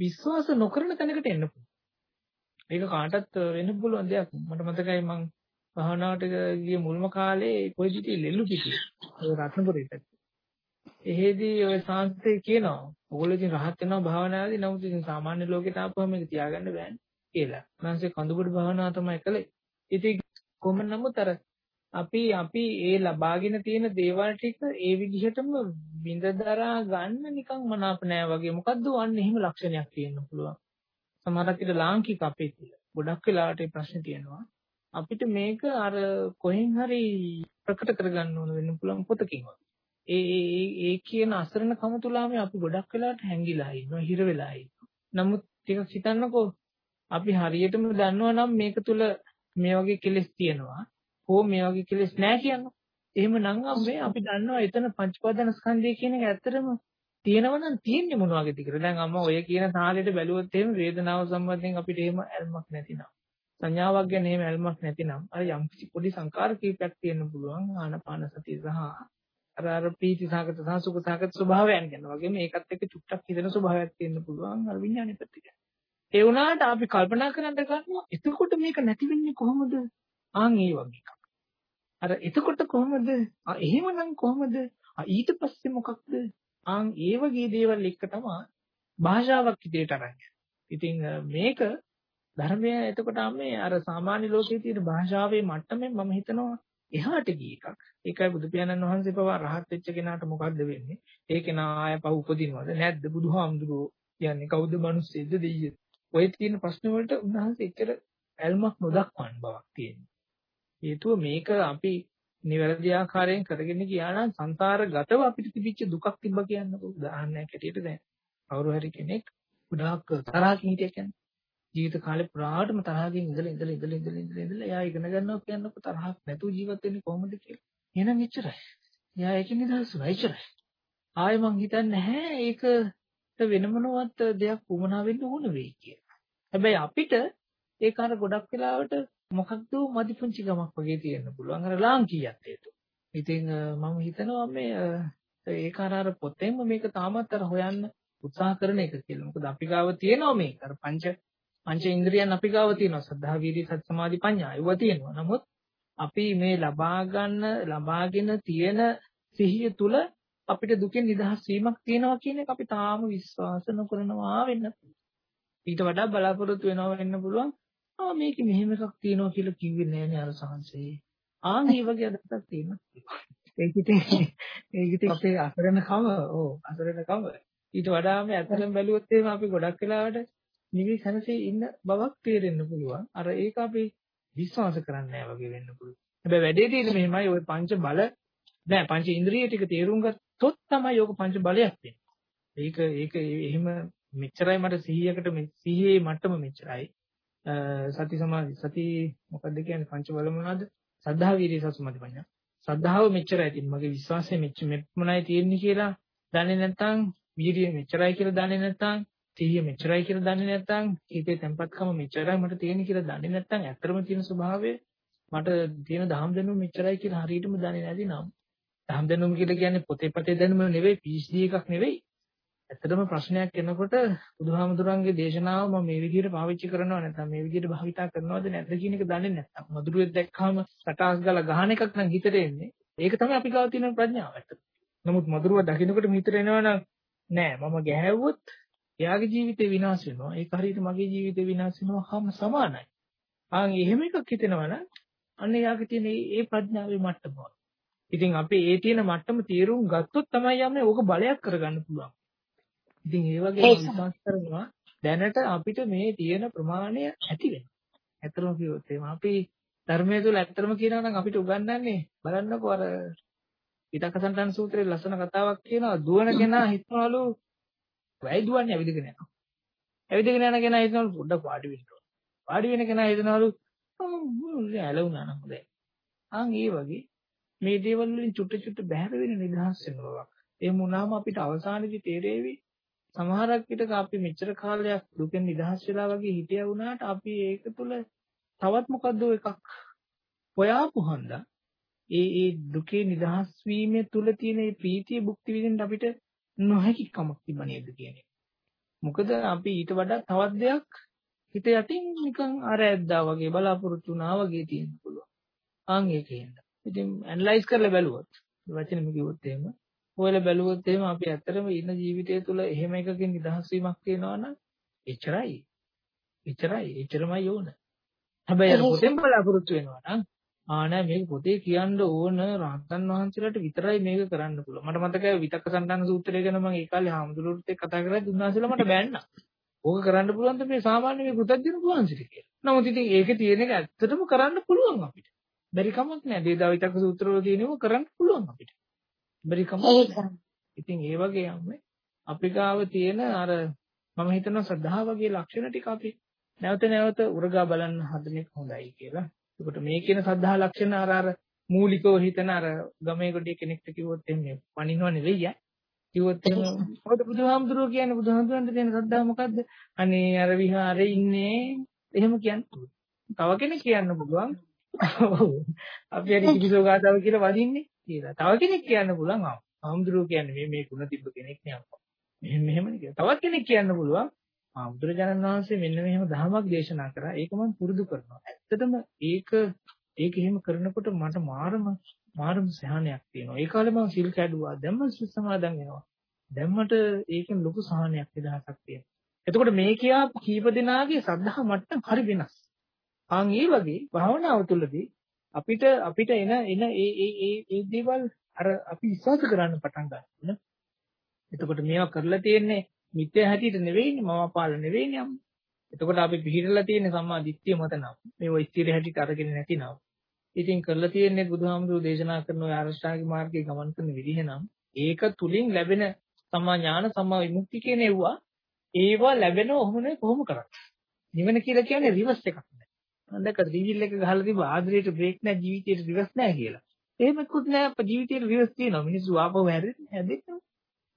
විශ්වාස නොකරන තැනකට එන්න පුළුවන්. ඒක කාටත් වෙන්න පුළුවන් දෙයක්. මට මතකයි මම භාවනාවට ගිය මුල්ම කාලේ කොයිදිටි ලෙල්ලු පිටියේ. ඒ රත්නපුරේ පැත්තේ. එහෙදී ඔය සාන්තේ කියනවා ඔයගොල්ලෝ ඉතින් රහත් වෙනවා භාවනාවේදී නමුත් ඉතින් සාමාන්‍ය ලෝකෙට ආපුවම මේක තියාගන්න බෑනේ කියලා. මනසේ කඳුබඩ භාවනාව තමයි කළේ. ඉතින් කොහොම නමුත් අර අපි අපි ඒ ලබාගෙන තියෙන දේවල් ටික ඒ විදිහටම විඳදරා ගන්න නිකන් මනාප නෑ වගේ මොකද්ද වන්නේ එහෙම ලක්ෂණයක් තියෙන්න පුළුවන්. සමහරක් විට ලාංකික අපේ තියලා. ගොඩක් වෙලාවට මේ ප්‍රශ්නේ තියෙනවා. අපිට මේක අර කොහෙන් හරි ප්‍රකට කරගන්න ඕන වෙන්න පුළුවන් පොතකින් වගේ. ඒ ඒ ඒ කියන අසරණකම තුලාම අපි ගොඩක් වෙලාවට හැංගිලා ඉන්නවා හිර වෙලා ඉන්නවා. නමුත් ටිකක් හිතන්නකෝ අපි හරියටම දන්නවා නම් මේක තුල මේ වගේ කෙලෙස් තියෙනවා. හෝ මේ වගේ කෙලෙස් නැහැ කියනවා. එහෙමනම් මේ අපි දන්නවා එතන පංචපාදන ස්කන්ධය කියන එක ඇත්තටම තියෙනව නම් තියෙන්නේ මොන වගේද කියලා. දැන් අම්මා ඔය කියන සාහලෙට බැලුවොත් එහෙම වේදනාව සම්බන්ධයෙන් අපිට එහෙම ඇල්මක් නැතිනම් සංඥාවක් ගැන එහෙම ඇල්මක් නැතිනම් අර යම් කිසි පොඩි සංකාර කීපයක් තියෙන්න පුළුවන් ආනපාන සතිය සහ අර අර පීති සාගත සහ සුඛ සාගත ස්වභාවයන් ගැන වගේ මේකත් එක්ක චුට්ටක් හිතෙන ස්වභාවයක් තියෙන්න පුළුවන් අර විඥානෙ පැත්තට. ඒ වුණාට අපි කල්පනා කරන්න ගන්නවා එතකොට මේක නැති වෙන්නේ කොහොමද? ආන් ඒ වගේ එකක්. අර එතකොට කොහොමද? ආ එහෙමනම් කොහොමද? ආ ඊට පස්සේ මොකක්ද? ආන් ඒ වගේ දේවල් එක්ක තමයි භාෂාවක් ඉදිරියට අරන් ඉතින් මේක ධර්මය එතකොට මේ අර සාමාන්‍ය ලෝකයේ තියෙන භාෂාවේ මට්ටමෙන් මම හිතනවා එහාට ගිය එකක්. ඒකයි බුදු පියාණන් වහන්සේ පවා රහත් වෙච්ච කෙනාට මොකද්ද වෙන්නේ? ඒ කෙනා ආය පව උපදිනවද නැද්ද? බුදුහාමුදුරුවෝ කියන්නේ කවුද මිනිස්සෙක්ද දෙයියද? ඔය තියෙන ප්‍රශ්න වලට උන්වහන්සේ එච්චර ඇල්මක් නොදක්වන බවක් තියෙනවා. හේතුව මේක අපි නිවැරදි ආකාරයෙන් කරගෙන ගියා නම් සංසාරගතව අපිට තිබිච්ච දුකක් තිබ්බ කියන්නකෝ උදාහරණයක් ඇටියට දැන්. කවුරු හරි කෙනෙක් ගොඩාක් තරහකින් හිටිය කියන්නේ. ජීවිත කාලේ පුරාටම තරහකින් ඉඳලා ඉඳලා ඉඳලා ඉඳලා ඉඳලා ඉඳලා එයා ඉගෙන ගන්නවා කියන්නකෝ තරහක් නැතුව ජීවත් වෙන්නේ කොහොමද කියලා. එහෙනම් එච්චරයි. එයා ඒකෙන් නිදහස් වුණා එච්චරයි. ආයෙ මං හිතන්නේ නැහැ ඒකට වෙන මොනවත් දෙයක් වුණා වෙන්න ඕන වෙයි කියලා. හැබැයි අපිට ඒක අර ගොඩක් වෙලාවට මොකක්ද මදි පුංචි ගමක් වගේ තියෙන්න පුළුවන් අර ලාංකීයත්වයට. ඉතින් මම හිතනවා මේ ඒක අර පොතෙන්ම මේක තාමත් අර හොයන්න උත්සාහ කරන එක කියලා. මොකද අපි ගාව තියෙනවා මේක. අර පංච පංච ඉන්ද්‍රියන් අපි ගාව තියෙනවා. සද්ධා වීර්ය සති සමාධි ප්‍රඥා ඒවා තියෙනවා. නමුත් අපි මේ ලබා ගන්න ලබාගෙන තියෙන සිහිය තුල අපිට දුකෙන් නිදහස් වීමක් තියෙනවා කියන එක අපි තාම විශ්වාස නොකරනවා වෙන්න. ඊට වඩා බලාපොරොත්තු වෙනවා වෙන්න පුළුවන්. ආ මේකේ මෙහෙම එකක් තියෙනවා කියලා කිව්වේ නෑනේ අර සංසේ. ආන් මේ වගේ අදහසක් තියෙනවා. ඒක ඉතින් ඒක ඉතින් අපේ අසරණකම ඕ අසරණකම ඊට වඩා මේ අතලෙන් බැලුවොත් එහෙම අපි ගොඩක් වෙලාවට නිවි සැනසී ඉන්න බවක් තේරෙන්න පුළුවන්. අර ඒක අපි විශ්වාස කරන්නේ නැහැ වගේ වෙන්න පුළුවන්. හැබැයි වැඩේ තියෙන්නේ මෙහෙමයි ওই පංච බල නෑ පංච ඉන්ද්‍රිය ටික තේරුම් ගත්තොත් තමයි යෝග පංච බලයක් වෙන්නේ. ඒක ඒක එහෙම මෙච්චරයි මට 100කට 100 මට්ටම මෙච්චරයි. සති සමාධි සති මොකද්ද කියන්නේ පංච බල මොනවාද? සද්ධා වීර්ය සසුමති පඤ්ඤා. සද්ධාව මෙච්චරයි තියෙන්නේ. මගේ විශ්වාසය මෙච්ච මෙපමණයි තියෙන්නේ කියලා දන්නේ නැත්නම් වීර්ය මෙච්චරයි කියලා දන්නේ නැත්නම් සිහිය මෙච්චරයි කියලා දන්නේ නැත්නම් හිතේ තැම්පත්කම මෙච්චරයි මට තියෙන්නේ කියලා දන්නේ නැත්නම් ඇත්තම තියෙන ස්වභාවය මට තියෙන දහම් දැනුම මෙච්චරයි කියලා හරියටම දන්නේ නැති නම් දහම් දැනුම කියලා කියන්නේ පොතේ පතේ දැනුම නෙවෙයි PhD එකක් නෙවෙයි ඇත්තටම ප්‍රශ්නයක් එනකොට බුදුහාමුදුරන්ගේ දේශනාව මම මේ විදිහට පාවිච්චි කරනවා නැත්නම් මේ විදිහට භාවිතා කරනවද නැද්ද කියන එක දන්නේ නැත්නම් මధుරෙක් දැක්කම සටහස් ගාලා ගහන එකක් නම් හිතට එන්නේ. ඒක තමයි අපි ගාව තියෙන ප්‍රඥාව ඇත්ත. නමුත් මధుරව දකින්නකොට හිතට එනවා නම් නෑ මම ගැහැව්වොත් එයාගේ ජීවිතේ විනාශ වෙනවා. ඒක හරියට මගේ ජීවිතේ විනාශ වෙනවා හැම සමානයි. ආන් එහෙම එකක් හිතෙනවා නම් අන්න එයාගේ තියෙන ඒ ප්‍රඥාවේ මට්ටම. ඉතින් අපි ඒ තියෙන මට්ටම තීරුම් ගත්තොත් තමයි යන්නේ ඕක බලයක් කරගන්න පුළුවන්. ඉතින් ඒ වගේ විශ්වාස කරනවා දැනට අපිට මේ තියෙන ප්‍රමාණය ඇති වෙනවා. ඇත්තම කිව්වොත් එහෙම අපි ධර්මයේ තුල ඇත්තම කියනවා නම් අපිට උගන්වන්නේ බලන්නකෝ අර ඊටකසන්තන් සූත්‍රයේ ලස්සන කතාවක් කියනවා දුවන කෙනා හිතනවලු වැයි දුවන්නේ ඇවිදගෙන යනවා. ඇවිදගෙන යන කෙනා හිතනවලු පොඩ්ඩක් වාඩි වෙන්න ඕන. වාඩි වෙන කෙනා හිතනවලු ඇලුනා නම් හොඳයි. ආන් ඒ වගේ මේ දේවල් වලින් චුට්ට චුට්ට බැහැර වෙන නිදහස් වෙන බවක්. එහෙම වුණාම අපිට අවසානයේදී තේරෙවි සමහරක් විටක අපි මෙච්චර කාලයක් දුකෙන් නිදහස් වෙලා වගේ හිටියා වුණාට අපි ඒක තුල තවත් මොකද්ද එකක් හොයාපු හන්දා ඒ ඒ දුකේ නිදහස් වීම තුල තියෙන මේ ප්‍රීතිය භුක්ති විඳින්න අපිට නොහැකි කමක් තිබ්බ නේද කියන්නේ. මොකද අපි ඊට වඩා තවත් දෙයක් හිත යටින් නිකන් අර ඇද්දා වගේ බලාපොරොත්තු වුණා වගේ තියෙන්න පුළුවන්. ආන් ඒකෙන්ද. ඉතින් ඇනලයිස් කරලා බැලුවොත් වචනෙම කිව්වොත් එහෙම හොයලා බැලුවොත් එහෙම අපි ඇත්තටම ඉන්න ජීවිතය තුළ එහෙම එකකින් නිදහස් වීමක් තියෙනවා නම් එච්චරයි. එච්චරයි. එච්චරමයි ඕන. හැබැයි අර පොතෙන් බලාපොරොත්තු වෙනවා නම් ආ නෑ මේක පොතේ කියන්න ඕන රහතන් වහන්සේලාට විතරයි මේක කරන්න පුළුවන්. මට මතකයි විතක්ක සන්තාන සූත්‍රය ගැන මම ඒ කාලේ හාමුදුරුවෝත් එක්ක කතා කරලා දුන්නාසලා මට බෑන්නා. ඕක කරන්න පුළුවන් ද මේ සාමාන්‍ය මේ පුතත්ජන පුහන්සිට කියලා. නමුත් ඉතින් ඒකේ තියෙන එක ඇත්තටම කරන්න පුළුවන් අපිට. බැරි කමක් නෑ. දේදා විතක්ක සූත්‍රවල තියෙනව කරන්න පුළුවන් අපිට. බැරි කමක් ඉතින් ඒ වගේ යන්නේ අප්‍රිකාව තියෙන අර මම හිතනවා සද්ධා වගේ ලක්ෂණ ටික අපි නැවත නැවත උරගා බලන්න හදන එක හොඳයි කියලා. ඒකට මේ කියන සද්ධා ලක්ෂණ අර අර මූලිකව හිතන අර ගමේ ගොඩේ කෙනෙක්ට කිව්වොත් එන්නේ පණිනව නෙවෙයි ඈ. කිව්වොත් මොකද බුදුහාමුදුරුවෝ කියන්නේ බුදුහාමුදුරන්ට තියෙන ශ්‍රද්ධාව මොකද්ද? අනේ අර විහාරේ ඉන්නේ එහෙම කියන්නේ. තව කෙනෙක් කියන්න පුළුවන්. අපි හරි කිසිසෝ ගාතාව කියලා වදින්නේ කියලා. තව කෙනෙක් කියන්න පුළුවන් ආ. හාමුදුරුවෝ කියන්නේ මේ මේ ಗುಣ තිබ්බ කෙනෙක් නේ අම්මා. මෙහෙම මෙහෙමනේ කියලා. තවත් කෙනෙක් කියන්න පුළුවන් ආ බුදුරජාණන් වහන්සේ මෙන්න මෙහෙම ධර්මයක් දේශනා කරා. ඒක මම පුරුදු කරනවා. ඇත්තටම ඒක ඒක එහෙම කරනකොට මට මාරම මාරම සහනයක් තියෙනවා. ඒ කාලේ මම සිල් කැඩුවා. දැන් මම සිල් සමාදන් වෙනවා. දැන් මට ඒකෙන් ලොකු සහනයක් නිදහසක් තියෙනවා. එතකොට මේ කියා කීප දෙනාගේ සද්ධා මට්ටම් හරි වෙනස්. ආන් ඒ වගේ භාවනාව තුළදී අපිට අපිට එන එන ඒ ඒ ඒ ඒ දේවල් අර අපි විශ්වාස කරන්න පටන් ගන්නවා. එතකොට මේවා කරලා තියෙන්නේ මිත්‍යා හැටියට නෙවෙයිනේ මම පාල නෙවෙයිනේ අම්ම. එතකොට අපි පිළිහිරලා තියෙන සම්මා දිට්ඨිය මත නම් මේව ස්ථිර හැටියට අරගෙන නැතිනම් ඉතින් කරලා තියෙන්නේ බුදුහාමුදුරු දේශනා කරන ඔය අරෂ්ඨාංගික මාර්ගයේ ගමන් කරන විදිහ නම් ඒක තුලින් ලැබෙන සම්මා ඥාන සම්මා විමුක්ති කියන ඒවා ඒවා ලැබෙනව ඔහොමනේ කොහොම කරන්නේ නිවන කියලා කියන්නේ රිවර්ස් එකක් නෑ මම දැක්ක රිවිල් එක ගහලා තිබ්බ ආදරයට බ්‍රේක් නෑ ජීවිතේට රිවර්ස් නෑ කියලා එහෙමකුත් නෑ අප ජීවිතේට රිවර්ස් තියෙනවා මිනිස්සු ආපහු හැරෙන්නේ හැදෙන්නේ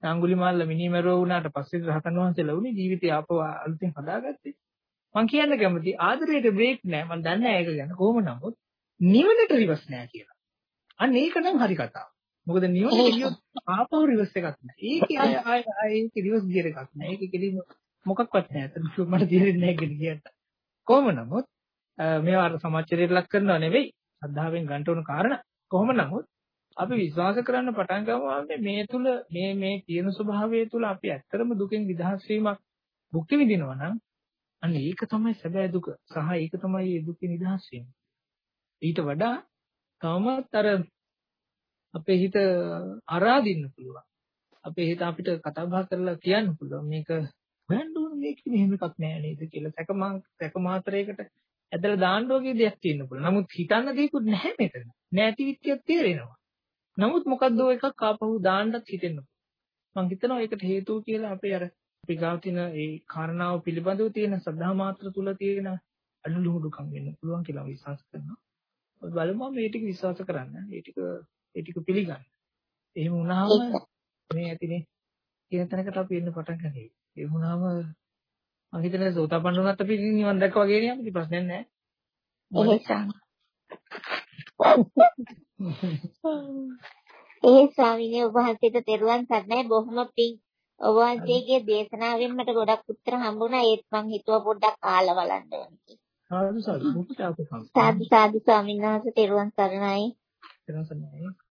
අඟුලිමාල මිනිමරෝ වුණාට පස්සේ රහතන් වහන්සේලා උනේ ජීවිතය ආපහු අලුතෙන් හදාගත්තේ මම කියන්න කැමති ආදරයට බ්‍රේක් නෑ මම දන්නේ ඒක ගැන කොහොම නමුත් නිවනට රිවර්ස් නෑ කියලා. අන්න ඒක නම් හරි කතාව. මොකද නිවන කියොත් ආපහු රිවර්ස් එකක් නෑ. ඒකේ ආය ආය ආය ඒක රිවර්ස් ගියර එකක් නෑ. ඒක කෙලින්ම මොකක්වත් නෑ. අතන මට තේරෙන්නේ නෑ කියන කියන්න. කොහොම නමුත් මේවා අර සමාචරයට ලක් කරනව නෙවෙයි. අද්ධාවෙන් ගන්න ඕන කාරණා. කොහොම නමුත් අපි විශ්වාස කරන්න පටන් ගමු මේ තුල මේ මේ තියෙන ස්වභාවය තුල අපි ඇත්තටම දුකෙන් නිදහස් වීමක් භුක්ති විඳිනවා නම් අන්න ඒක තමයි සැබෑ දුක සහ ඒක තමයි මේ දුකේ නිදහස් වීම. ඊට වඩා තවමත් අර අපේ හිත අරාදින්න පුළුවන්. අපේ හිත අපිට කතා බහ කරලා කියන්න පුළුවන් මේක හොයන්න ඕන මේක මෙහෙම එකක් නෑ නේද කියලා සැක සැක මාත්‍රයකට ඇදලා දාන්න වගේ දෙයක් තියෙන්න පුළුවන්. නමුත් හිතන්න දෙයක්වත් නැහැ මෙතන. නැති විත්‍යක් තේරෙනවා. නමුත් මොකද්ද එකක් ආපහු දාන්නත් හිතෙන්න. මම හිතනවා ඒකට හේතුව කියලා අපේ අර අපි ගාව තියෙන ඒ කාරණාව පිළිබඳව තියෙන සද්ධා මාත්‍ර තුල තියෙන අනුලුහුඩුකම් වෙන්න පුළුවන් කියලා විශ්වාස කරනවා. බලමු මේ ටික විශ්වාස කරන්න. මේ ටික ඒ ටික පිළිගන්න. එහෙම වුණාම මේ ඇතිනේ කියන තැනකට අපි එන්න පටන් ගන්නවා. ඒ වුණාම මම හිතන්නේ සෝතාපන්න වුණත් අපි නිවන් දැක්ක වගේ නේ අපිට ප්‍රශ්නයක් නැහැ. ඒ ස්වාමීන් වහන්සේට තෙරුවන් සරණයි බොහොම පිං ඔබ වහන්සේගේ දේශනාවෙන් මට ගොඩක් උත්තර හම්බුණා ඒත් මං හිතුවා පොඩ්ඩක් අහලා බලන්න ඕනේ. සාදු සාදු මුක්ත අපේ සාදු සාදු ස්වාමීන් වහන්සේ තෙරුවන් සරණයි. තෙරුවන් සරණයි.